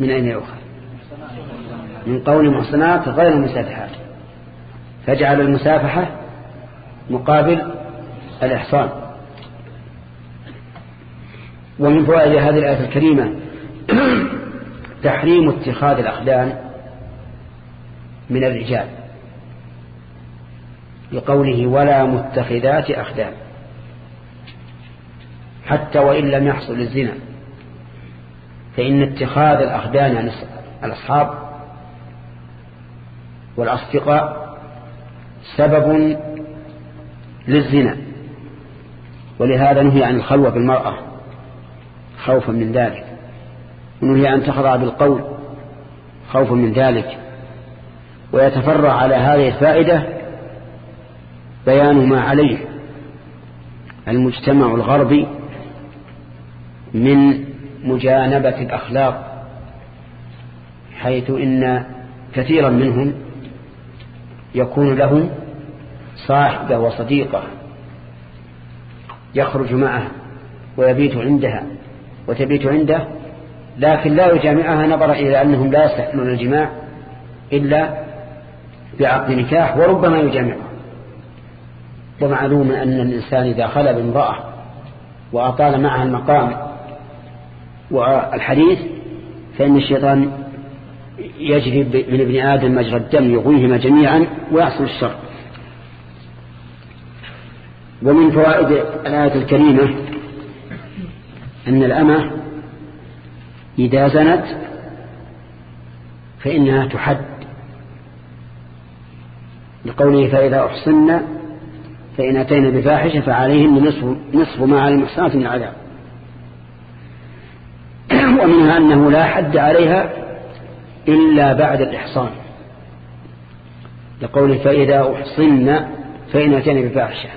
من أين يؤخذ؟ من قول محصنات غير المسافحات فاجعل المسافحة مقابل الإحصان. ومن فوائد هذه الآية الكريمة تحريم اتخاذ الأخدان من الرجال لقوله ولا متخذات أخدان حتى وإن لم يحصل الزنا. فإن اتخاذ الأخدان عن الأصحاب والأصدقاء سبب للزنا. ولهذا نهي عن الخلوة بالمرأة خوفا من ذلك. ونهي أن تخضع بالقول خوفا من ذلك. ويتفرع على هذه الفائدة بيان ما عليه المجتمع الغربي من مجانبة الأخلاق حيث إن كثيرا منهم يكون له صاحبة وصديقة يخرج معها ويبيت عندها وتبيت عنده لكن لا يجامعها نظرا إلى أنهم لا يستحلون الجماع إلا بعقد نكاح وربما يجامعها. ومعلوم أن الإنسان إذا خلى بامرأة وأطال معها المقام والحديث فإن الشيطان يجري من ابن آدم مجرى الدم يغويهما جميعا ويحصل الشر. ومن فوائد الآية الكريمة أن الأمة إذا زنت فإنها تحد. لقوله فإذا أحصن فإن أتينا بفاحشة فعليهن نصف, نصف ما على المحصنات من العذاب. ومنها أنه لا حد عليها إلا بعد الإحصان. لقوله فإذا أحصن فإن أتينا بفاحشة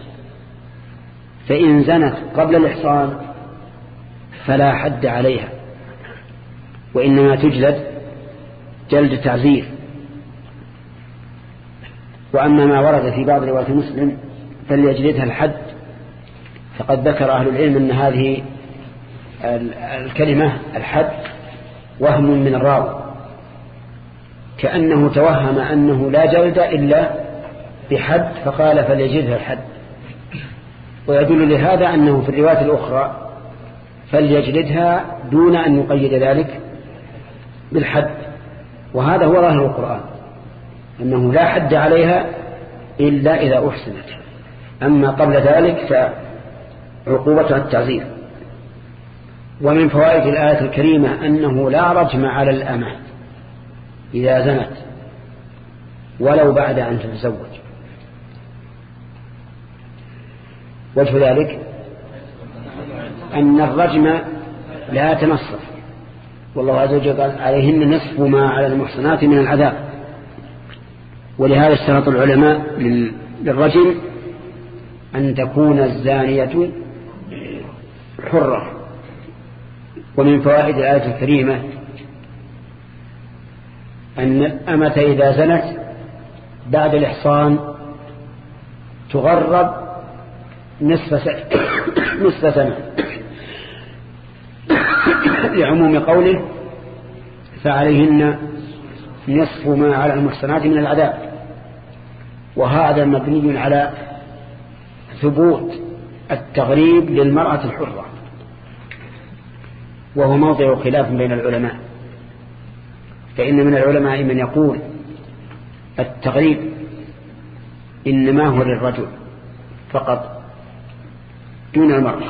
فإن زنت قبل الإحصان فلا حد عليها وإنما تجلد جلد تعزير. وأما ما ورد في بعض رواية مسلم فليجلدها الحد. فقد ذكر أهل العلم أن هذه الكلمة الحد وهم من الراوي. كأنه توهم أنه لا جلد إلا بحد فقال فليجلدها الحد. ويدل لهذا أنه في الرواية الأخرى فليجلدها دون أن يقيد ذلك بالحد. وهذا هو ظاهر القرآن أنه لا حد عليها إلا إذا أحسنت. أما قبل ذلك فعقوبتها التعزير. ومن فوائد الآية الكريمة أنه لا رجم على الأمة. إذا زنت ولو بعد أن تتزوج. وجه ذلك أن الرجم لا يتنصف والله عز وجل قال عليهن نصف ما على المحصنات من العذاب. ولهذا اشترط العلماء للرجم أن تكون الزانية حرة. ومن فوائد الآية الكريمة أن الأمة إذا زنت بعد الإحصان تغرب نصف سنة نصف سنة. لعموم قوله فعليهن نصف ما على المحصنات من العذاب. وهذا مبني على ثبوت التغريب للمرأة الحرة. وهو موضع خلاف بين العلماء. فإن من العلماء من يقول التغريب إنما هو للرجل فقط دون المرأة.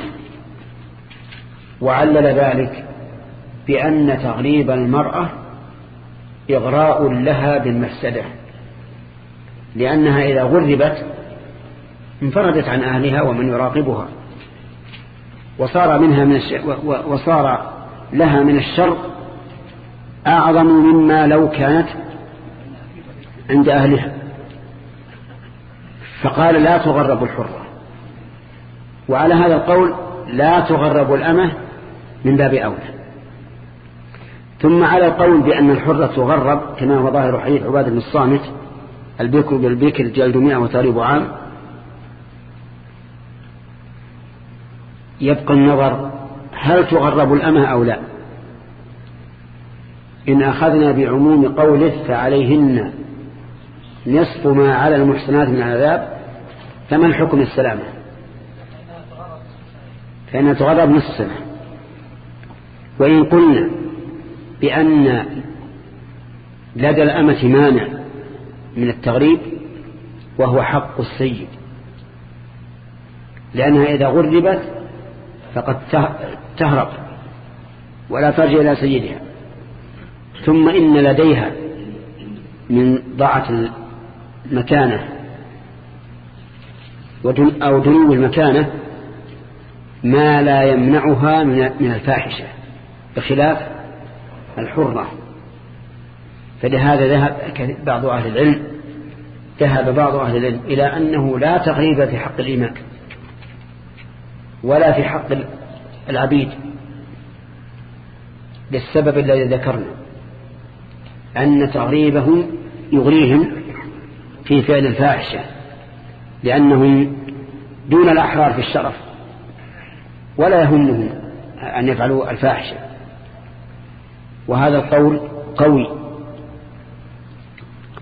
وعلل ذلك بأن تغريب المرأة إغراء لها بالمفسدة لأنها إذا غربت انفردت عن أهلها ومن يراقبها وصار منها من وصار لها من الشر أعظم مما لو كانت عند أهلها. فقال لا تغرب الحرة. وعلى هذا القول لا تغرب الأمة من باب أولى. ثم على القول بأن الحرة تغرب كما هو ظاهر حديث عباد بن الصامت البكر بالبكر جلد مئة وتاريب عام. يبقى النظر هل تغرب الأمة أو لا. إن أخذنا بعموم قوله فعليهن نصف ما على المحسنات من العذاب فما الحكم السلامة؟ فإنها تغرب نصف سنة. وإن قلنا بأن لدى الأمة مانع من التغريب وهو حق السيد. لأنها إذا غربت فقد تهرب ولا ترجع إلى سيدها. ثم إن لديها من ضاعة المكانة أو دنو المكانة ما لا يمنعها من الفاحشة بخلاف الحرة. فلهذا ذهب بعض أهل العلم ذهب بعض أهل العلم إلى أنه لا تغريب في حق الإيمان ولا في حق العبيد للسبب الذي ذكرنا. أن تغريبهم يغريهم في فعل الفاحشة لأنهم دون الأحرار في الشرف ولا يهمهم أن يفعلوا الفاحشة. وهذا القول قوي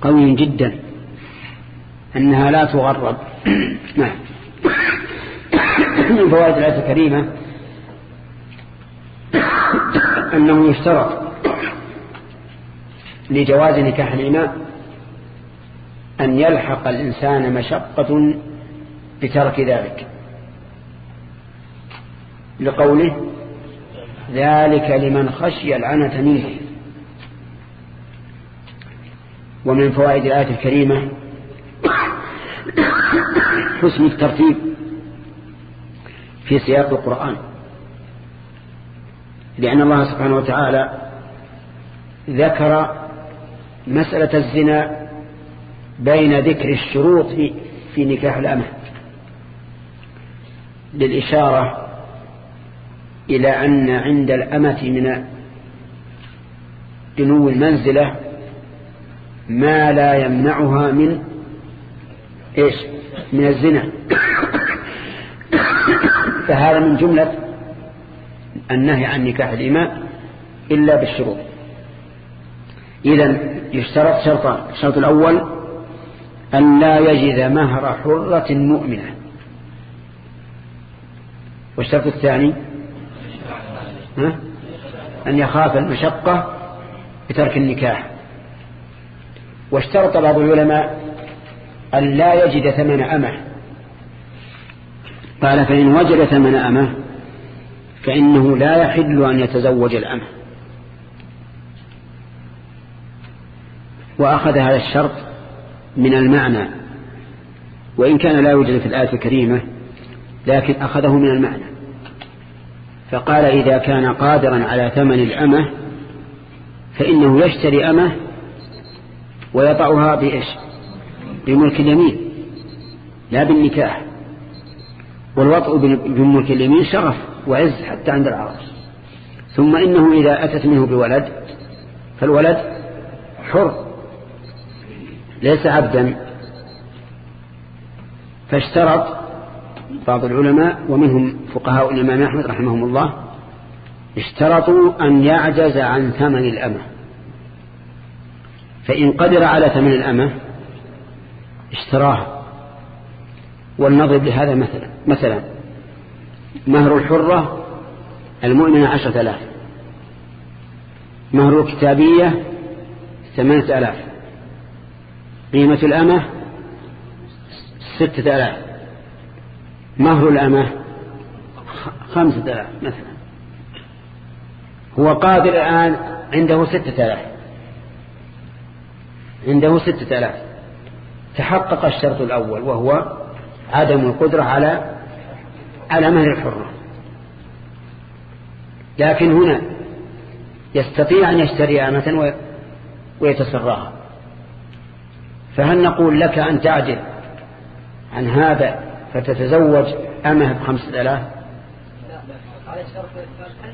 قوي جدا أنها لا تغرب. نعم. من فوائد الآية الكريمة أنه يشترط لجواز نكاح الإماء أن يلحق الإنسان مشقة بترك ذلك. لقوله ذلك لمن خشي العنة منه. ومن فوائد الآية الكريمة حسن الترتيب في سياق القرآن. لأن الله سبحانه وتعالى ذكر مسألة الزنا بين ذكر الشروط في نكاح الأمة. للإشارة إلى أن عند الأمة من دنو المنزلة ما لا يمنعها من إيش؟ من الزنا. فهذا من جملة النهي عن نكاح الإماء إلا بالشروط. إذا يشترط شرطان الشرط الأول أن لا يجد مهر حرة مؤمنة. والشرط الثاني أن يخاف المشقة بترك النكاح. واشترط بعض العلماء أن لا يجد ثمن أمة. قال فإن وجد ثمن أمة فإنه لا يحل أن يتزوج الأمة. وأخذ هذا الشرط من المعنى. وإن كان لا يوجد في الآية الكريمة لكن أخذه من المعنى. فقال إذا كان قادرا على ثمن الأمة فإنه يشتري أمة ويضعها بإيش؟ بملك اليمين لا بالنكاح. والوضع بملك اليمين شرف وعز حتى عند العرب ثم إنه إذا أتت منه بولد فالولد حر. ليس عبدا. فاشترط بعض العلماء ومنهم فقهاء الإمام أحمد رحمهم الله اشترطوا أن يعجز عن ثمن الأمة. فإن قدر على ثمن الأمة اشتراها ولنضرب لهذا مثلا. مثلا مهر الحرة المؤمنة عشرة آلاف. مهر الكتابية ثمانية آلاف. قيمة الأمة؟ ستة آلاف. مهر الأمة؟ خمسة آلاف مثلا. هو قادر الآن عنده ستة آلاف. عنده ستة آلاف. تحقق الشرط الأول وهو عدم القدرة على على مهر الحرة لكن هنا يستطيع أن يشتري أمة ويتسراها فهل نقول لك أن تعجل عن هذا فتتزوج أمه بخمسة آلاف؟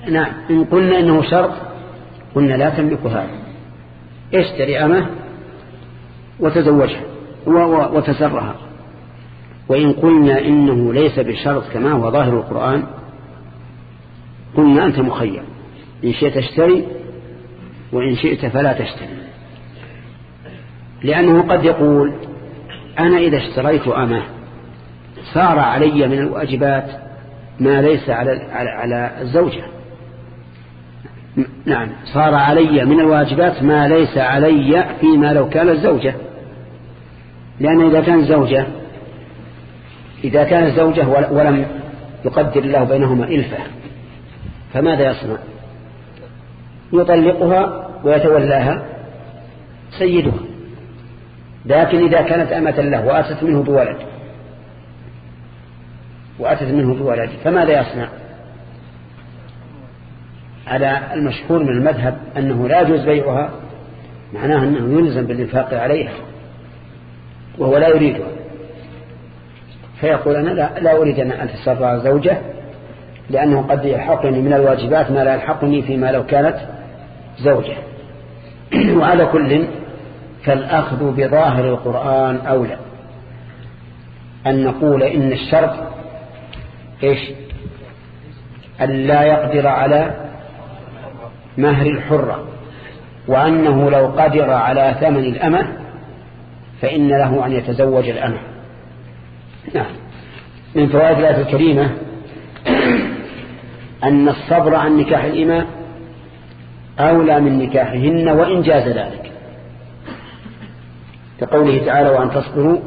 نعم إن قلنا إنه شرط قلنا لا تملك هذا. اشتري أمه؟ وتزوجها وتسرها. وإن قلنا إنه ليس بشرط كما هو ظاهر القرآن قلنا أنت مخير. إن شئت اشتري وإن شئت فلا تشتري. لأنه قد يقول أنا إذا اشتريت أمة صار علي من الواجبات ما ليس على على الزوجة. نعم صار علي من الواجبات ما ليس علي فيما لو كان الزوجة. لأن إذا كان زوجة إذا كان زوجة ولم يقدر الله بينهما إلفة فماذا يصنع؟ يطلقها ويتولاها سيدها. لكن إذا كانت أمة له وأتت منه بولد وأتت منه بولد فماذا يصنع؟ على المشهور من المذهب أنه لا يجوز بيعها معناه أنه يلزم بالإنفاق عليها وهو لا يريدها. فيقول أنا لا, لا أريد أن أتسرى زوجة لأنه قد يلحقني من الواجبات ما لا يلحقني فيما لو كانت زوجة. وعلى كل فالأخذ بظاهر القرآن أولى. أن نقول إن الشرط إيش؟ أن لا يقدر على مهر الحرة وأنه لو قدر على ثمن الأمة فإن له أن يتزوج الأمة. نعم. من فوائد الآية الكريمة أن الصبر عن نكاح الإماء أولى من نكاحهن وإن جاز ذلك. كقوله تعالى وأن تصبروا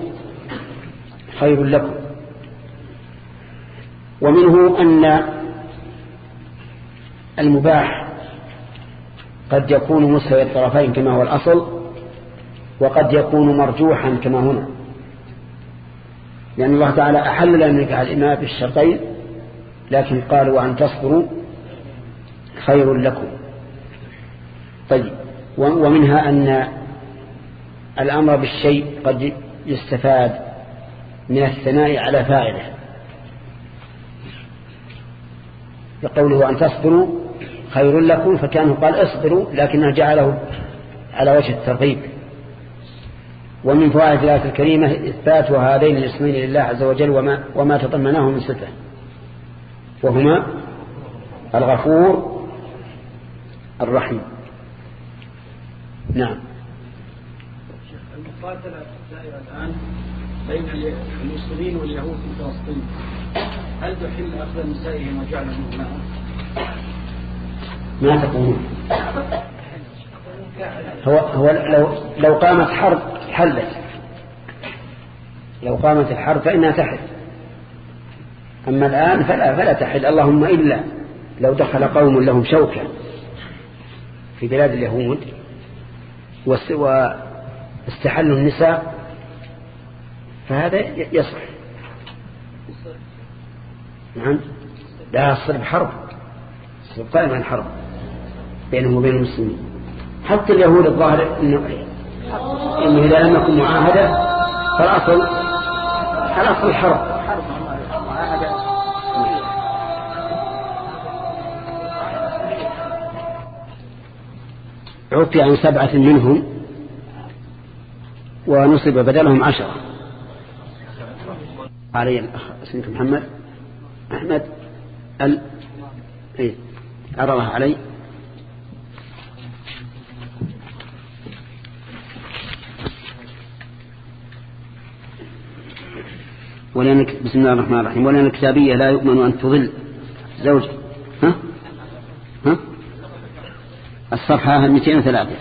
خير لكم. ومنه أن المباح قد يكون مستوي الطرفين كما هو الأصل وقد يكون مرجوحا كما هنا. لأن الله تعالى أحل لنا نكاح الإماء بالشرطين لكن قالوا وأن تصبروا خير لكم. طيب ومنها أن الأمر بالشيء قد يستفاد من الثناء على فاعله. بقوله أن تصبروا خير لكم فكانه قال اصبروا لكنه جعله على وجه الترغيب. ومن فوائد الآية الكريمة إثبات هذين الاسمين لله عز وجل وما, وما تضمناه من صفة. وهما الغفور الرحيم. نعم. المقاتلة الدائرة الآن بين المسلمين واليهود في فلسطين. هل تحل أخذ نسائهم وجعلهم معهم ما تقولون. هو, هو لو, لو قامت حرب حلت. لو قامت الحرب فإنها تحل. أما الآن فلا, فلا تحل. اللهم إلا لو دخل قوم لهم شوكة في بلاد اليهود واستحلوا النساء فهذا يصح. نعم. لا يصير بحرب يصير قائم عن حرب بينهم وبين المسلمين. حتى اليهود الظاهر إنه, إنه إذا لم يكن معاهدة فالأصل الأصل الحرب عفي عن سبعة منهم. ونصب بدلهم عشرة. علي الأخ اسمك محمد. أحمد ال إيه عرضها علي. ولأنك بسم الله الرحمن الرحيم. ولأن الكتابية لا يؤمن أن تضل. زوج ها؟ ها؟ الصفحة 203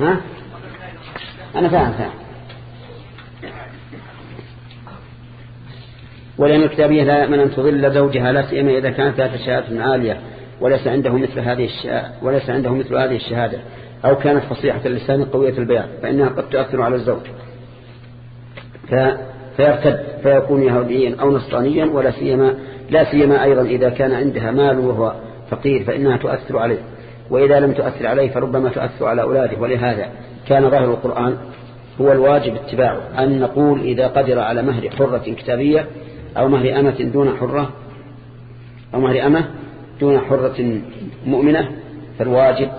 ها أنا فاهم فاهم. ولأن الكتابية لا يأمن أن تضل زوجها لا سيما إذا كانت ذات شهادة عالية وليس عنده مثل هذه الشهادة وليس عنده مثل هذه الشهادة. أو كانت فصيحة اللسان قوية البيان فإنها قد تؤثر على الزوج. فيرتد فيكون يهوديا أو نصرانيا ولا سيما لا سيما أيضا إذا كان عندها مال وهو فقير فإنها تؤثر عليه. وإذا لم تؤثر عليه فربما تؤثر على أولاده. ولهذا كان ظاهر القرآن هو الواجب اتباعه أن نقول إذا قدر على مهر حرة كتابية أو مهر أمة دون حرة أو مهر أمة دون حرة مؤمنة فالواجب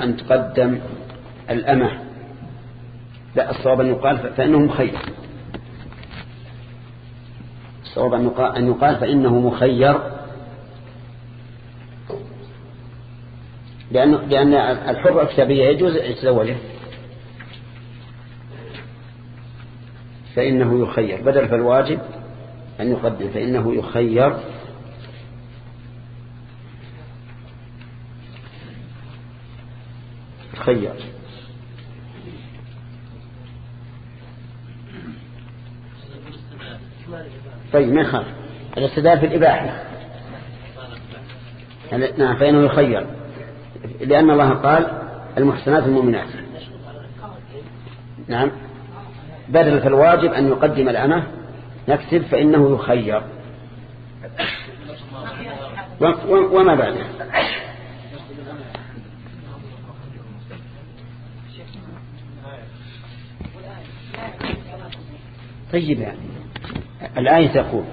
أن, تقدم الأمة. لا الصواب أن يقال فإنه مخير. الصواب أن يقال فإنه مخير. لأن الحرة الكتابية يجوز يتزوجه فإنه يخير. بدل فالواجب أن يقدم فإنه يخير. خير طيب ما يخاف الاستدلال في الإباحة. نعم فإنه يخير. لأن الله قال المحسنات المؤمنات. نعم. بدل فالواجب أن يقدم الأمة نكتب فإنه يخير. وما بعده؟ طيب يعني الآية تقول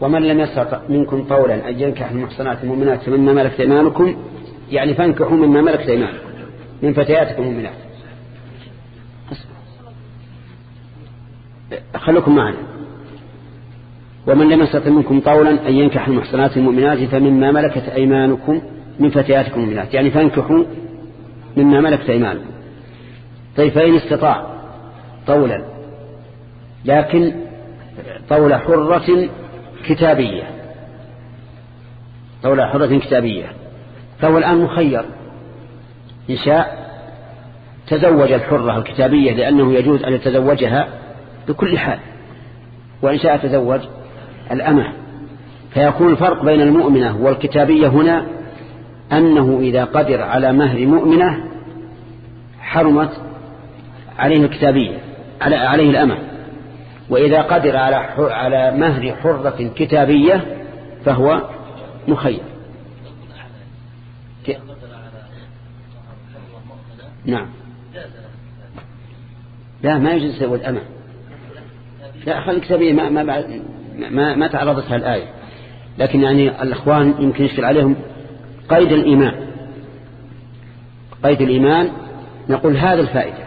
ومن لم يستطع منكم قولا أن ينكح المحصنات المؤمنات مما ملكت أيمانكم يعني فانكحوا مما ملكت أيمانكم من فتياتكم المؤمنات. خلوكم معنا. ومن لم يستطع منكم طولا أن ينكح المحصنات المؤمنات فمما ملكت أيمانكم من فتياتكم المؤمنات. يعني فانكحوا مما ملكت أيمانكم. طيب فإن استطاع طولا لكن طول حرة كتابية. طول حرة كتابية. فهو الآن مخير. إن شاء تزوج الحرة الكتابية لأنه يجوز أن يتزوجها بكل حال وإن شاء تزوج الأمة. فيكون الفرق بين المؤمنة والكتابية هنا أنه إذا قدر على مهر مؤمنة حرمت عليه الكتابية على عليه الأمة. وإذا قدر على على مهر حرة كتابية فهو مخير. نعم. لا ما يجوز يسوي الأمة. لا خلي الكتابية ما ما ما, ما تعرضتها الآية. لكن يعني الأخوان يمكن يشكل عليهم قيد الإيمان. قيد الإيمان نقول هذا الفائدة.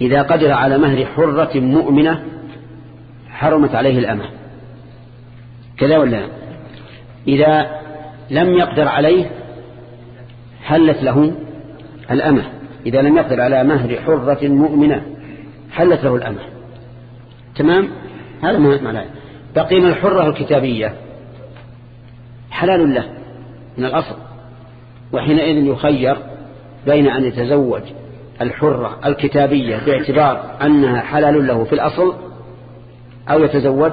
إذا قدر على مهر حرة مؤمنة حرمت عليه الأمة. كذا ولا؟ إذا لم يقدر عليه حلت له الأمة. إذا لم يقدر على مهر حرة مؤمنة حلت له الأمة. تمام؟ هذا معناه بقي من الحرة الكتابية. حلال له من الأصل. وحينئذ يخير بين أن يتزوج الحرة الكتابية باعتبار أنها حلال له في الأصل أو يتزوج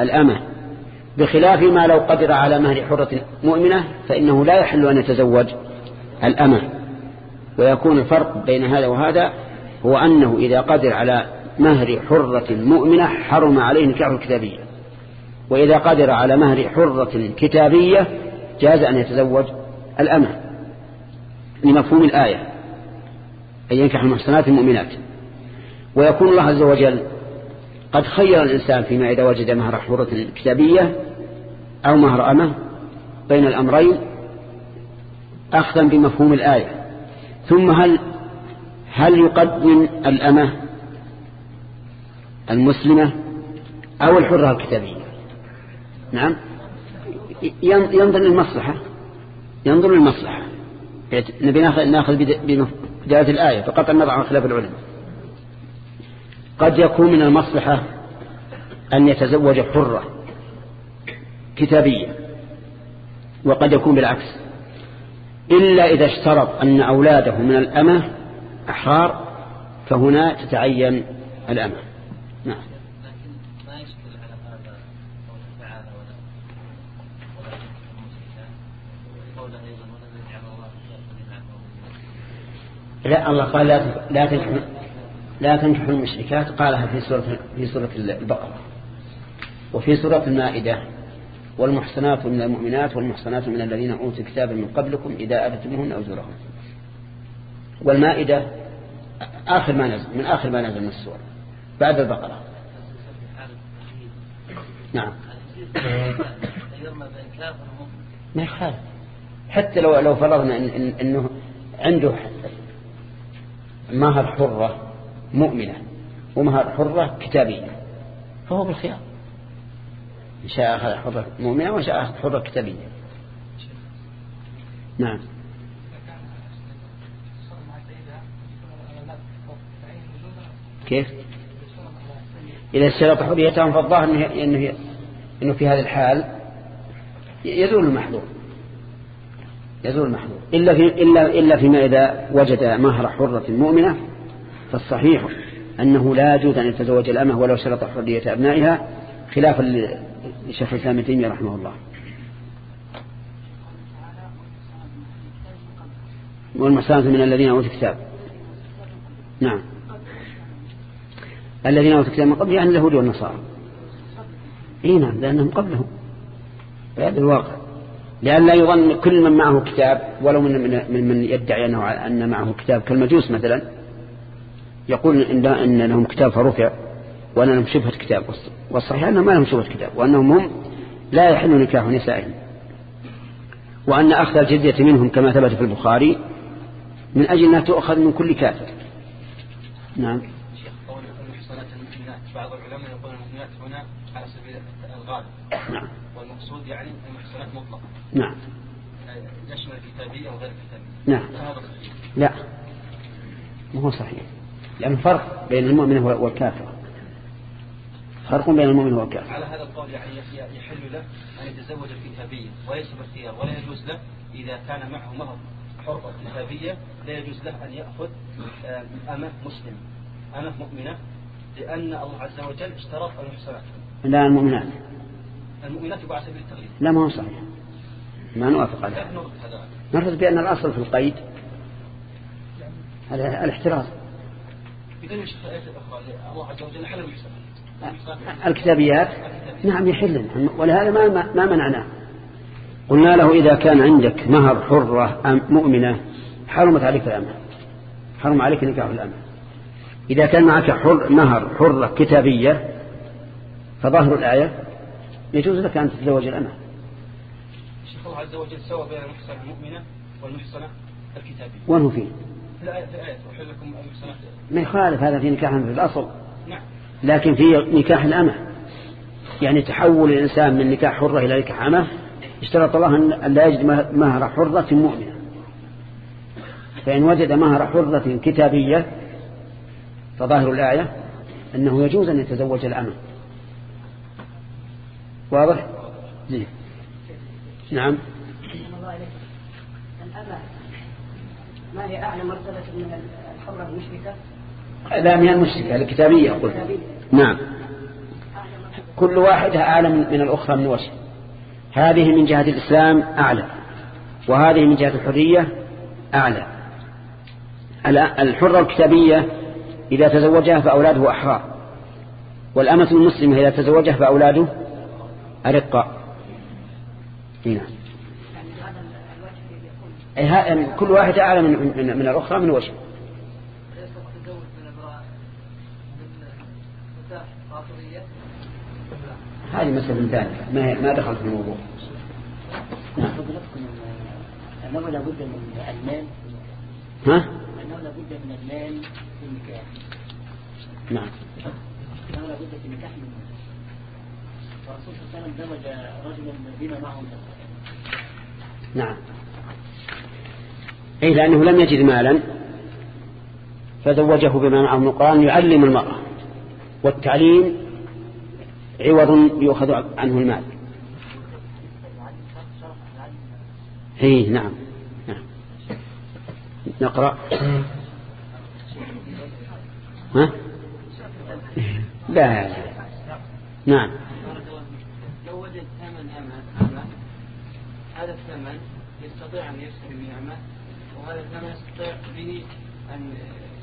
الأمة. بخلاف ما لو قدر على مهر حرة مؤمنة فإنه لا يحل أن يتزوج الأمة. ويكون الفرق بين هذا وهذا هو أنه إذا قدر على مهر حرة مؤمنة حرم عليه نكاح الكتابية. وإذا قدر على مهر حرة كتابية جاز أن يتزوج الأمة. لمفهوم الآية. أن ينكح المحسنات المؤمنات. ويكون الله عز وجل قد خير الإنسان فيما إذا وجد مهر حرة كتابية أو مهر أمة بين الأمرين أخذا بمفهوم الآية. ثم هل هل يقدم الأمة المسلمة أو الحرة الكتابية. نعم. ينظر للمصلحة. ينظر للمصلحة. نبي ناخذ بداية الآية فقط النظر عن خلاف العلم قد يكون من المصلحة أن يتزوج حرة كتابية وقد يكون بالعكس. إلا إذا اشترط أن أولاده من الأمة أحرار فهنا تتعين الأمة. لا الله قال لا لا تنكحوا لا تنكحوا المشركات. قالها في سورة في سورة البقرة. وفي سورة المائدة والمحصنات من المؤمنات والمحصنات من الذين أوتوا الكتاب من قبلكم إذا أتتموهن أجورهم والمائدة آخر ما نزل من آخر ما نزل من السورة بعد البقرة. نعم. ما يخالف. حتى لو لو فرضنا إن إن إنه عنده مهر حرة مؤمنة ومهر حرة كتابية. فهو بالخيار. إن شاء أخذ حرة مؤمنة وإن شاء أخذ حرة كتابية. نعم. كيف؟ إذا اشترط حريتهم فالظاهر إنه, إنه, في هذا الحال يزول المحظور يزول المحظور إلا, في إلا, إلا فيما إذا وجد مهر حرة مؤمنة فالصحيح أنه لا يجوز أن يتزوج الأمة ولو شرط حرية أبنائها خلافا لشيخ الإسلام تيمية رحمه الله. والمحسنات من الذين أوتوا الكتاب. نعم. الذين أوتوا الكتاب من قبل يعني اليهود والنصارى. إي نعم لأنهم قبلهم. بهذا الواقع. لأن لا يظن كل من معه كتاب ولو من من, من يدعي أنه أن معه كتاب كالمجوس مثلا يقول إن, إن لهم كتاب فرفع وأن لهم شبهة كتاب والصحيح أنهم ما لهم شبهة كتاب وأنهم هم لا يحل نكاح نسائهم. وأن أخذ الجزية منهم كما ثبت في البخاري من أجل أنها تؤخذ من كل كافر. نعم. بعض العلماء يقول المؤمنات هنا على سبيل الغالب. نعم. والمقصود يعني المحصنات مطلقة نعم. يشمل الكتابية وغير الكتابية. نعم. هذا صحيح؟ لا. ما هو صحيح. لأن فرق بين المؤمن والكافر. فرق بين المؤمن والكافر على هذا القول يعني يحل له أن يتزوج الكتابية وليس باختيار ولا يجوز له إذا كان معه مهر حرة كتابية لا يجوز له أن يأخذ آه، أمة مسلمة. أمة مؤمنة لأن الله عز وجل اشترط المحصنات لا المؤمنات. المؤمنات يبقى على سبيل التغليب لا ما هو صحيح. ما نوافق عليه؟ نرد بأن الأصل في القيد. ال- الاحتراز. المحصنات الكتابيات؟ نعم يحل ولهذا ما ما منعناه قلنا له إذا كان عندك مهر حرة مؤمنة حرمت عليك الأمة حرم عليك نكاح الأمة إذا كان معك حر مهر حرة كتابية فظاهر الآية يجوز لك أن تتزوج الأمة. الشيخ الله عز وجل سوى بين المحصنة المؤمنة والمحصنة الكتابية. وين هو فيه؟ في الآية أحل لكم المحصنات ما يخالف هذا في نكاح في الأصل. نعم. لكن في نكاح الأمة. يعني تحول الإنسان من نكاح حرة إلى نكاح أمة. اشترط الله أن لا يجد مهر حرة مؤمنة. فإن وجد مهر حرة كتابية فظاهر الآية أنه يجوز أن يتزوج الأمة. واضح؟ زين نعم. ما هي أعلى مرتبة من الحرة المشركة؟ لا من المشركة الكتابية قلت نعم. كل واحدة أعلى من الأخرى من وجه هذه من جهة الإسلام أعلى وهذه من جهة الحرية أعلى. ال- الحرة الكتابية إذا تزوجها فأولاده أحرار والأمة المسلمة إذا تزوجها فأولاده نعم يعني الوجه يكون أي ها- يعني كل واحدة أعلى من, من, من الأخرى من وجه هذه مسألة ثانية. ما, ما دخلت في الموضوع. نعم. أنه لابد من المال. ها؟ أنه لابد من المال في النكاح. نعم. أنه لابد في النكاح من المال والرسول صلى الله عليه وسلم رجلا بما معه نعم. أي لأنه لم يجد مالا فزوجه بما معه من القرآن يعلم المرأة والتعليم عوض يؤخذ عنه المال. اي نعم نعم. نقرأ. ها؟ لا. نعم لو وجد ثمن أمة أمة هذا الثمن يستطيع أن يشتري أمة وهذا الثمن يستطيع به أن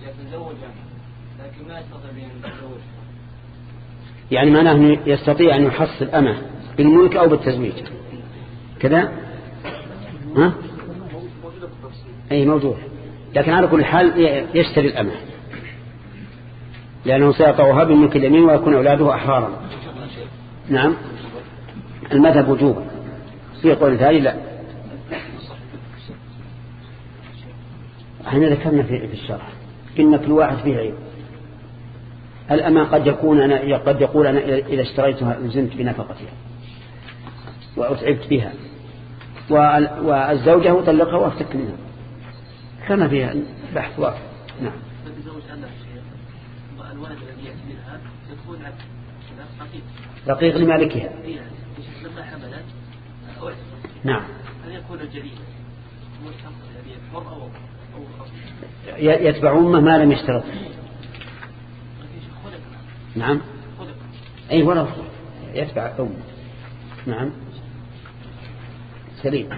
يتزوج أمة لكن ما يستطيع به أن يتزوج يعني معناه أنه يستطيع أن يحصل أمة بالملك أو بالتزويج. كذا؟ ها؟ أي موجود لكن على كل حال يشتري الأمة. لأنه سيطعها بالملك اليمين ويكون أولاده أحرارا. نعم. المذهب وجوبا في قول ثاني لا. إحنا ذكرنا في الشرح إن كل واحد فيه عيب. الأمة قد يكون أنا قد يقول أنا إذا اشتريتها ألزمت بنفقتها وأتعبت بها. وال- والزوجة أطلقها وأفتك منها. كما فيها بحث واضح نعم. تتزوج أمة الشيخ والولد الذي يأتي منها يكون عبد رقيق رقيق لمالكها هي لما حملت أعتق نعم. أن يكون ي- يتبع أمه ما لم يشترط. نعم. أي ولا يتبع أمه نعم. سليم.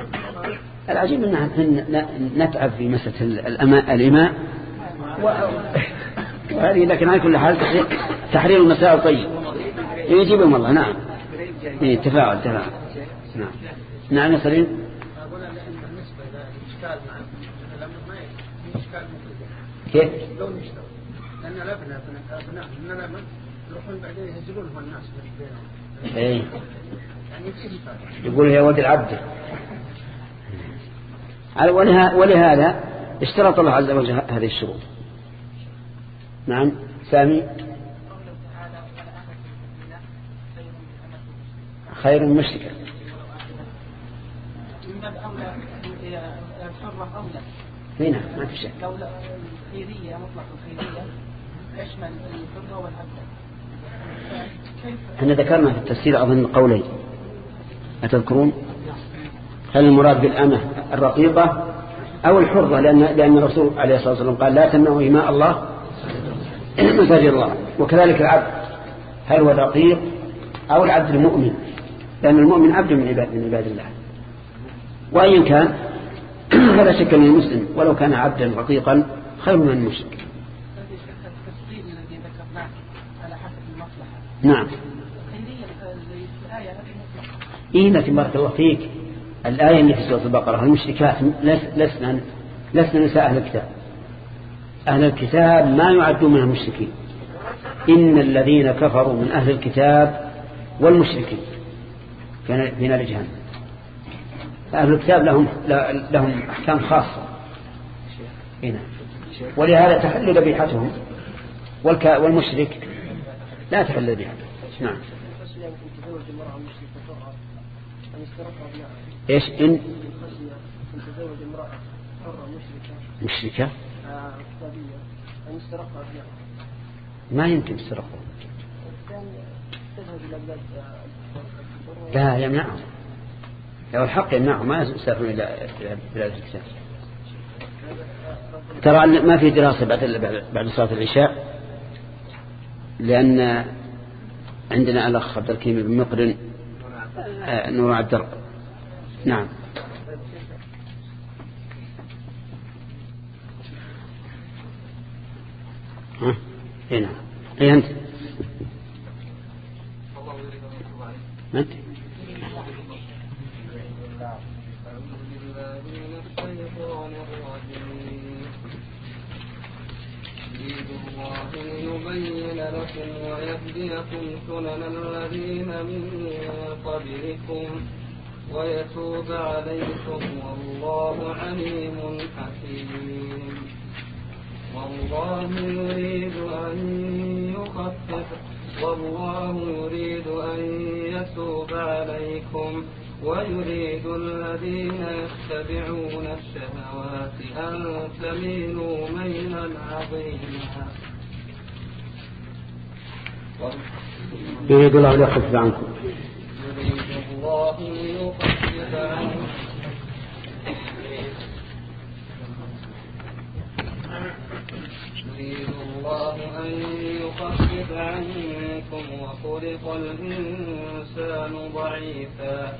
العجيب أن نتعب في مسألة الأماء الإماء. وهذه لكن على كل حال تحرير, تحرير المسائل طيب. يجيبهم الله نعم. إيه تفاعل تفاعل. نعم. نعم يا سليم. أقول أن بالنسبة للإشكال مع الأمر ما يكفي إشكال مخرج كيف؟ لو نشتغل لأن الأبناء أبناء من الأمن يروحون بعدين يهزلونهم الناس بينهم إيه. يعني يقول يا ولد العبد. ولهذا اشترط الله عز وجل هذه الشروط. نعم. سامي؟ خير من أمة خير من مشركة. باب أولى الحرة أولى هنا ما في شك. لو الخيرية مطلق الخيرية يشمل الحرة والعبد إحنا ذكرنا في التفسير أظن قولين. أتذكرون؟ هل المراد بالأمة الرقيقة أو الحرة؟ لأن, لأن الرسول عليه الصلاة والسلام قال لا تمنعوا إماء الله مساجد الله. وكذلك العبد. هل هو الرقيق أو العبد المؤمن؟ لأن المؤمن عبد من عباد, من عباد الله. وأيا كان فلا شك من المسلم ولو كان عبدا رقيقا خير من المشرك. نعم. إيه لكن بارك الله فيك. الآية اللي في سورة البقرة المشركات لس- لسنا لسنا نساء أهل الكتاب؟ أهل الكتاب ما يعدون من المشركين. إن الذين كفروا من أهل الكتاب والمشركين. في نار جهنم أهل الكتاب لهم لهم أحكام خاصة. هنا ولهذا تحل ذبيحتهم والمشرك لا تحل ذبيحته نعم. تتزوج امرأة مشركة؟ ما يمكن آه، لا يمنعهم. لو الحق يمنعهم ما يسافرون إلى بلاد الكتاب ترى أن ما في دراسة بعد بعد صلاة العشاء لأن عندنا الأخ عبد الكريم بن مقرن آه، نور عبد الرب نعم. ها؟ اي نعم. اي أنت؟ أنت يريد الله ليبين لكم ويهديكم سنن الذين من قبلكم ويتوب عليكم والله عليم حكيم والله يريد أن يخفف والله يريد أن يتوب عليكم ويريد الذين يتبعون الشهوات أن تميلوا ميلا عظيما. يريد الله ليخفف عنكم. يريد الله ليخفف عنكم. يريد الله أن يخفف عنكم. وخلق الإنسان ضعيفا.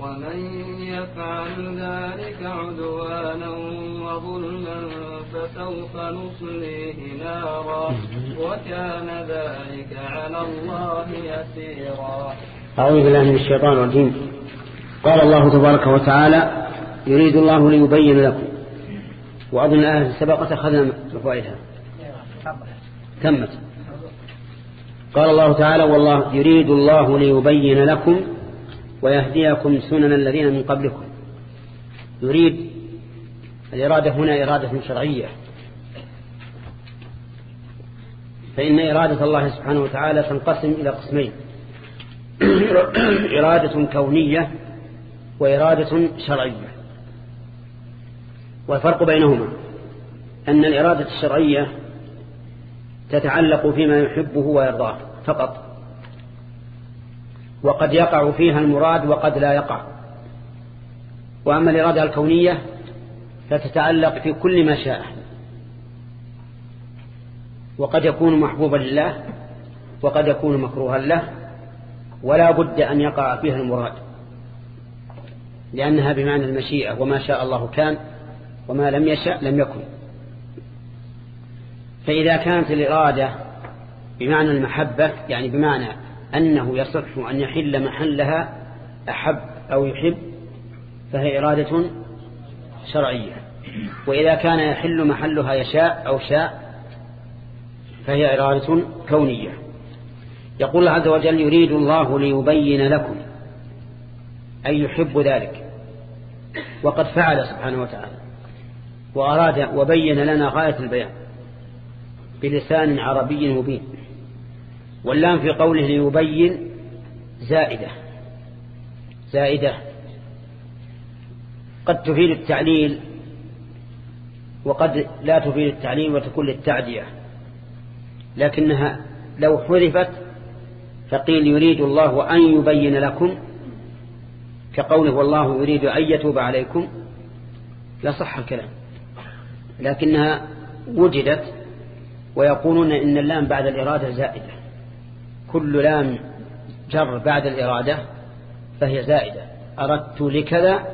ومن يفعل ذلك عدوانا وظلما فسوف نصليه نارا وكان ذلك على الله يسيرا. أعوذ بالله من الشيطان الرجيم. قال الله تبارك وتعالى يريد الله ليبين لكم وأظن الآية السبقة أخذنا بفوائدها تمت. قال الله تعالى والله يريد الله ليبين لكم ويهديكم سنن الذين من قبلكم. يريد الإرادة هنا إرادة شرعية. فإن إرادة الله سبحانه وتعالى تنقسم إلى قسمين. إرادة كونية وإرادة شرعية. والفرق بينهما. أن الإرادة الشرعية تتعلق فيما يحبه ويرضاه. فقط. وقد يقع فيها المراد وقد لا يقع. وأما الإرادة الكونية فتتعلق في كل ما شاء. وقد يكون محبوبا لله وقد يكون مكروها له ولا بد أن يقع فيها المراد. لأنها بمعنى المشيئة وما شاء الله كان وما لم يشأ لم يكن. فإذا كانت الإرادة بمعنى المحبة يعني بمعنى أنه يصح أن يحل محلها أحب أو يحب فهي إرادة شرعية. وإذا كان يحل محلها يشاء أو شاء فهي إرادة كونية. يقول عز وجل يريد الله ليبين لكم أي يحب ذلك. وقد فعل سبحانه وتعالى وأراد وبين لنا غاية البيان بلسان عربي مبين. واللام في قوله ليبين زائدة. زائدة. قد تفيد التعليل وقد لا تفيد التعليل وتكون للتعدية لكنها لو حذفت فقيل يريد الله أن يبين لكم كقوله والله يريد أن يتوب عليكم لصح الكلام. لكنها وجدت ويقولون إن اللام بعد الإرادة زائدة. كل لام جر بعد الإرادة فهي زائدة. أردت لكذا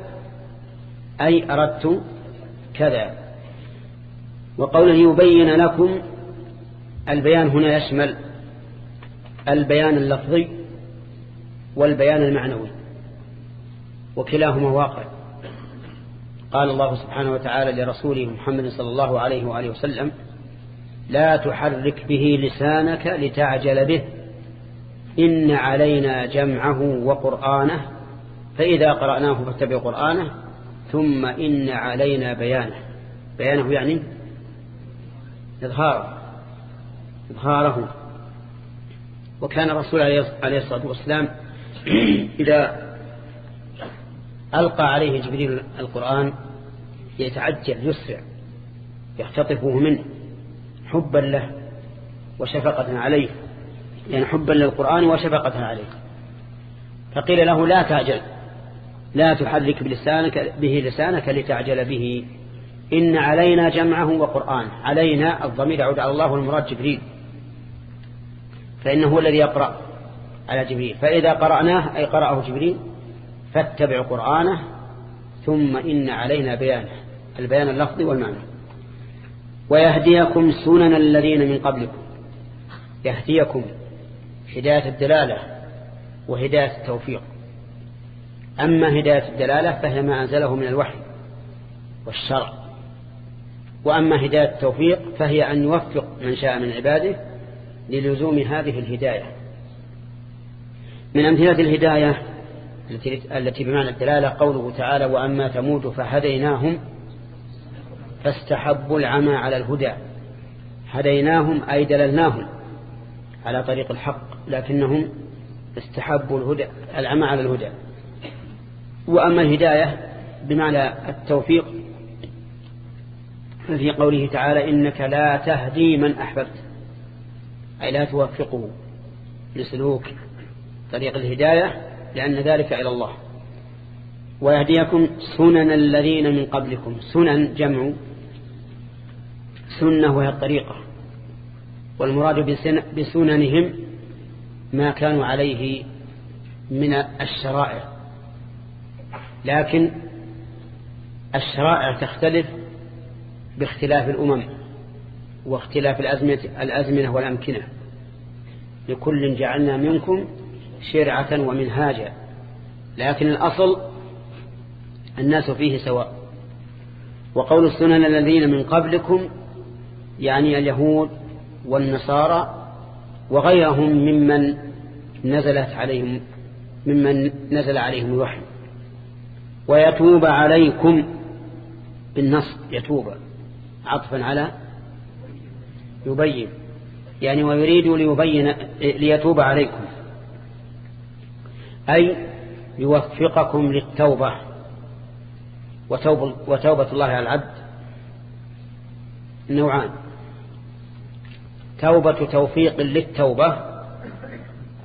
أي أردت كذا. وقوله يبين لكم البيان هنا يشمل البيان اللفظي والبيان المعنوي وكلاهما واقع. قال الله سبحانه وتعالى لرسوله محمد صلى الله عليه وآله وسلم لا تحرك به لسانك لتعجل به إن علينا جمعه وقرآنه فإذا قرأناه فاتبع قرآنه ثم إن علينا بيانه. بيانه يعني إظهاره إظهاره. وكان الرسول عليه الصلاة والسلام إذا ألقى عليه جبريل القرآن يتعجل يسرع يختطفه منه حبا له وشفقة عليه. يعني حبا للقرآن وشفقة عليه. فقيل له لا تعجل لا تحرك بلسانك به لسانك لتعجل به. إن علينا جمعه وقرآن. علينا الضمير يعود على الله والمراد جبريل. فإنه هو الذي يقرأ على جبريل. فإذا قرأناه أي قرأه جبريل فاتبع قرآنه ثم إن علينا بيانه. البيان اللفظي والمعنى. ويهديكم سنن الذين من قبلكم. يهديكم. هداية الدلالة وهداية التوفيق. أما هداية الدلالة فهي ما أنزله من الوحي والشرع. وأما هداية التوفيق فهي أن يوفق من شاء من عباده للزوم هذه الهداية. من أمثلة الهداية التي بمعنى الدلالة قوله تعالى وأما ثمود فهديناهم فاستحبوا العمى على الهدى. هديناهم أي دللناهم. على طريق الحق لكنهم استحبوا الهدى العمى على الهدى. وأما الهداية بمعنى التوفيق في قوله تعالى إنك لا تهدي من أحببت أي لا توفقه لسلوك طريق الهداية لأن ذلك إلى الله. ويهديكم سنن الذين من قبلكم سنن جمع سنة وهي الطريقة. والمراد بسننهم ما كانوا عليه من الشرائع. لكن الشرائع تختلف باختلاف الأمم واختلاف الأزمنة, الأزمنة والأمكنة. لكل جعلنا منكم شرعة ومنهاجا. لكن الأصل الناس فيه سواء. وقول السنن الذين من قبلكم يعني اليهود والنصارى وغيرهم ممن نزلت عليهم ممن نزل عليهم الوحي. ويتوب عليكم بالنص يتوب عطفا على يبين يعني ويريد ليبين ليتوب عليكم أي يوفقكم للتوبة وتوب وتوبة الله على العبد نوعان. توبة توفيق للتوبة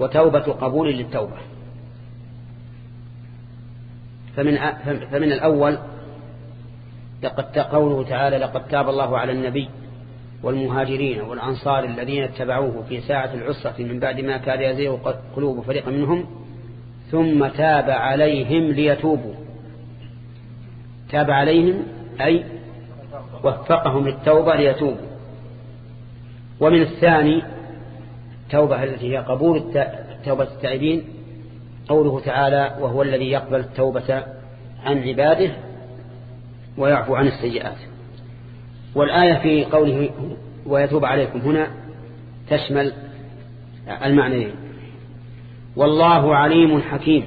وتوبة قبول للتوبة. فمن, فمن الأول لقد قوله تعالى لقد تاب الله على النبي والمهاجرين والأنصار الذين اتبعوه في ساعة العسرة من بعد ما كاد يزيغ قلوب فريق منهم ثم تاب عليهم ليتوبوا. تاب عليهم أي وفقهم للتوبة ليتوبوا. ومن الثاني توبة التي هي قبول توبة التائبين. قوله تعالى وهو الذي يقبل التوبة عن عباده ويعفو عن السيئات. والآية في قوله ويتوب عليكم هنا تشمل المعنيين. والله عليم حكيم.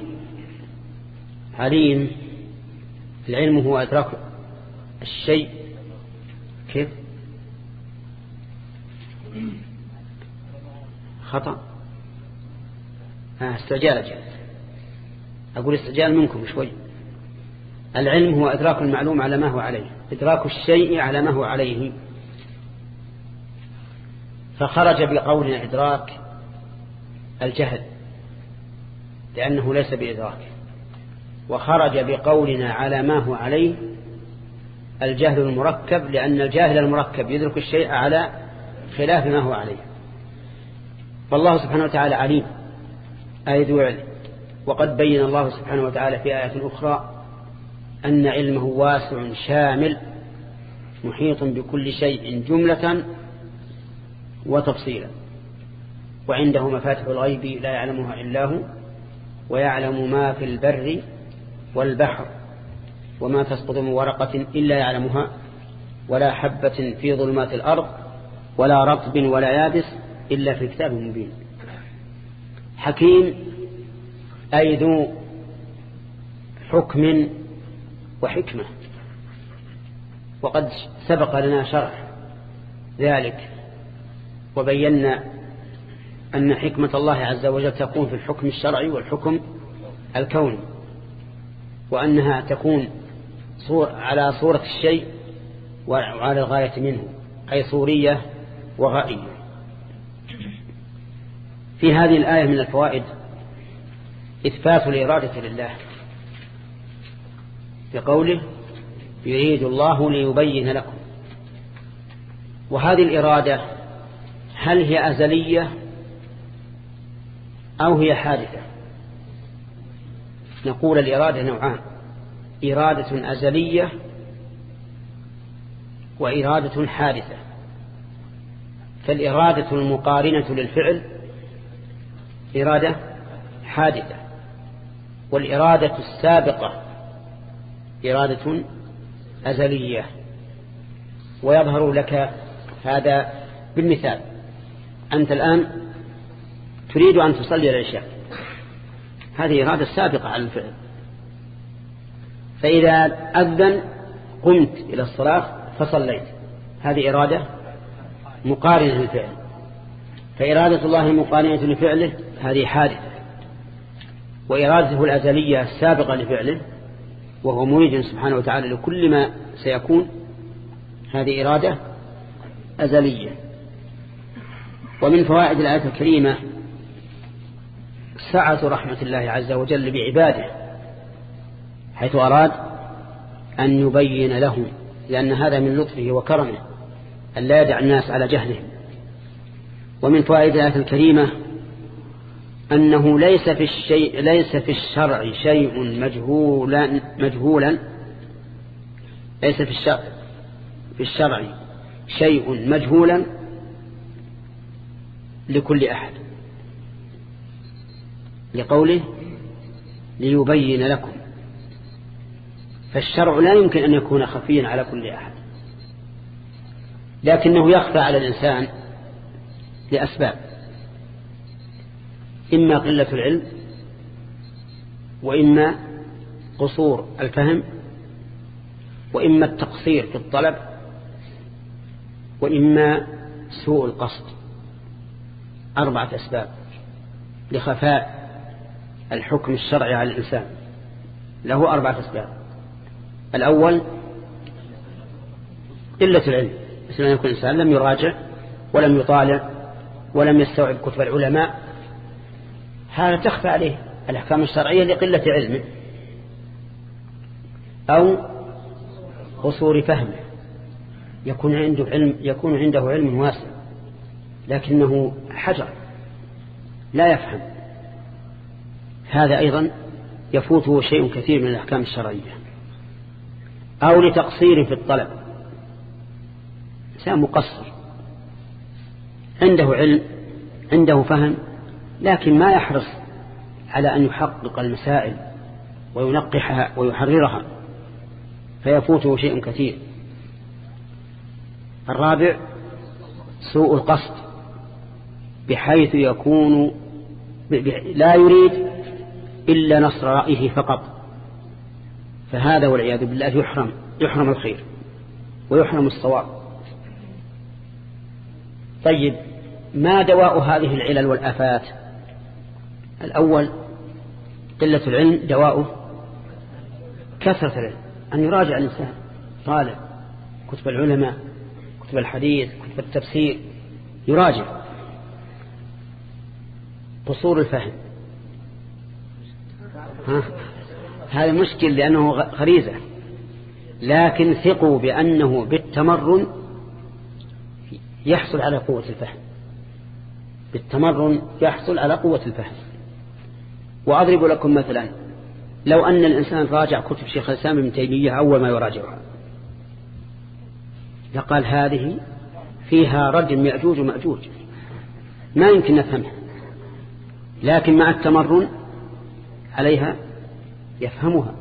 عليم العلم هو أدراك الشيء كيف؟ خطأ. آه استعجال أقول استعجال منكم شوي. العلم هو إدراك المعلوم على ما هو عليه. إدراك الشيء على ما هو عليه. فخرج بقولنا إدراك الجهل لأنه ليس بإدراك. وخرج بقولنا على ما هو عليه الجهل المركب لأن الجاهل المركب يدرك الشيء على خلاف ما هو عليه. فالله سبحانه وتعالى عليم. آية ذو علم وقد بين الله سبحانه وتعالى في آية أخرى أن علمه واسع شامل محيط بكل شيء جملة وتفصيلا. وعنده مفاتح الغيب لا يعلمها إلا هو ويعلم ما في البر والبحر وما تسقط من ورقة إلا يعلمها ولا حبة في ظلمات الأرض ولا رطب ولا يابس إلا في كتاب مبين. حكيم أي ذو حكم وحكمة. وقد سبق لنا شرح ذلك وبينا أن حكمة الله عز وجل تكون في الحكم الشرعي والحكم الكوني وأنها تكون صور على صورة الشيء وعلى الغاية منه أي صورية وغائية في هذه الآية من الفوائد إثبات الإرادة لله بقوله يريد الله ليبين لكم. وهذه الإرادة هل هي أزلية أو هي حادثة؟ نقول الإرادة نوعان إرادة أزلية وإرادة حادثة. فالإرادة المقارنة للفعل إرادة حادثة والإرادة السابقة إرادة أزلية. ويظهر لك هذا بالمثال. أنت الآن تريد أن تصلي العشاء. هذه إرادة سابقة على الفعل. فإذا أذن قمت إلى الصلاة فصليت. هذه إرادة مقارنة للفعل فإرادة الله مقارنة لفعله هذه حادثة. وإرادته الأزلية السابقة لفعله وهو مريد سبحانه وتعالى لكل ما سيكون هذه إرادة أزلية. ومن فوائد الآية الكريمة سعة رحمة الله عز وجل بعباده حيث أراد أن يبين لهم لأن هذا من لطفه وكرمه. أن لا يدع الناس على جهلهم ومن فوائد الآية الكريمة أنه ليس في الشيء ليس في الشرع شيء مجهولا مجهولا ليس في الشرع في الشرع شيء مجهولا لكل أحد. لقوله ليبين لكم. فالشرع لا يمكن أن يكون خفيا على كل أحد. لكنه يخفى على الإنسان لأسباب. إما قلة العلم وإما قصور الفهم وإما التقصير في الطلب وإما سوء القصد. أربعة أسباب لخفاء الحكم الشرعي على الإنسان. له أربعة أسباب. الأول قلة العلم. مثل أن يكون إنسان لم يراجع ولم يطالع ولم يستوعب كتب العلماء هذا تخفى عليه الأحكام الشرعية لقلة علمه أو قصور فهمه. يكون عنده علم يكون عنده علم واسع لكنه حجر لا يفهم. هذا أيضا يفوته شيء كثير من الأحكام الشرعية. أو لتقصير في الطلب. إنسان مقصر. عنده علم عنده فهم لكن ما يحرص على أن يحقق المسائل وينقحها ويحررها فيفوته شيء كثير. الرابع سوء القصد بحيث يكون لا يريد إلا نصر رأيه فقط. فهذا والعياذ بالله يحرم يحرم الخير ويحرم الصواب. طيب ما دواء هذه العلل والآفات؟ الأول قلة العلم دواؤه كثرة العلم أن يراجع الإنسان طالب كتب العلماء كتب الحديث كتب التفسير يراجع. قصور الفهم. ها؟ هذا مشكل لأنه غريزة. لكن ثقوا بأنه بالتمرن يحصل على قوة الفهم. بالتمرن يحصل على قوة الفهم. وأضرب لكم مثلا لو أن الإنسان راجع كتب شيخ الإسلام ابن تيمية أول ما يراجعها. لقال هذه فيها رجم يأجوج ومأجوج. ما يمكن نفهمها. لكن مع التمرن عليها يفهمها.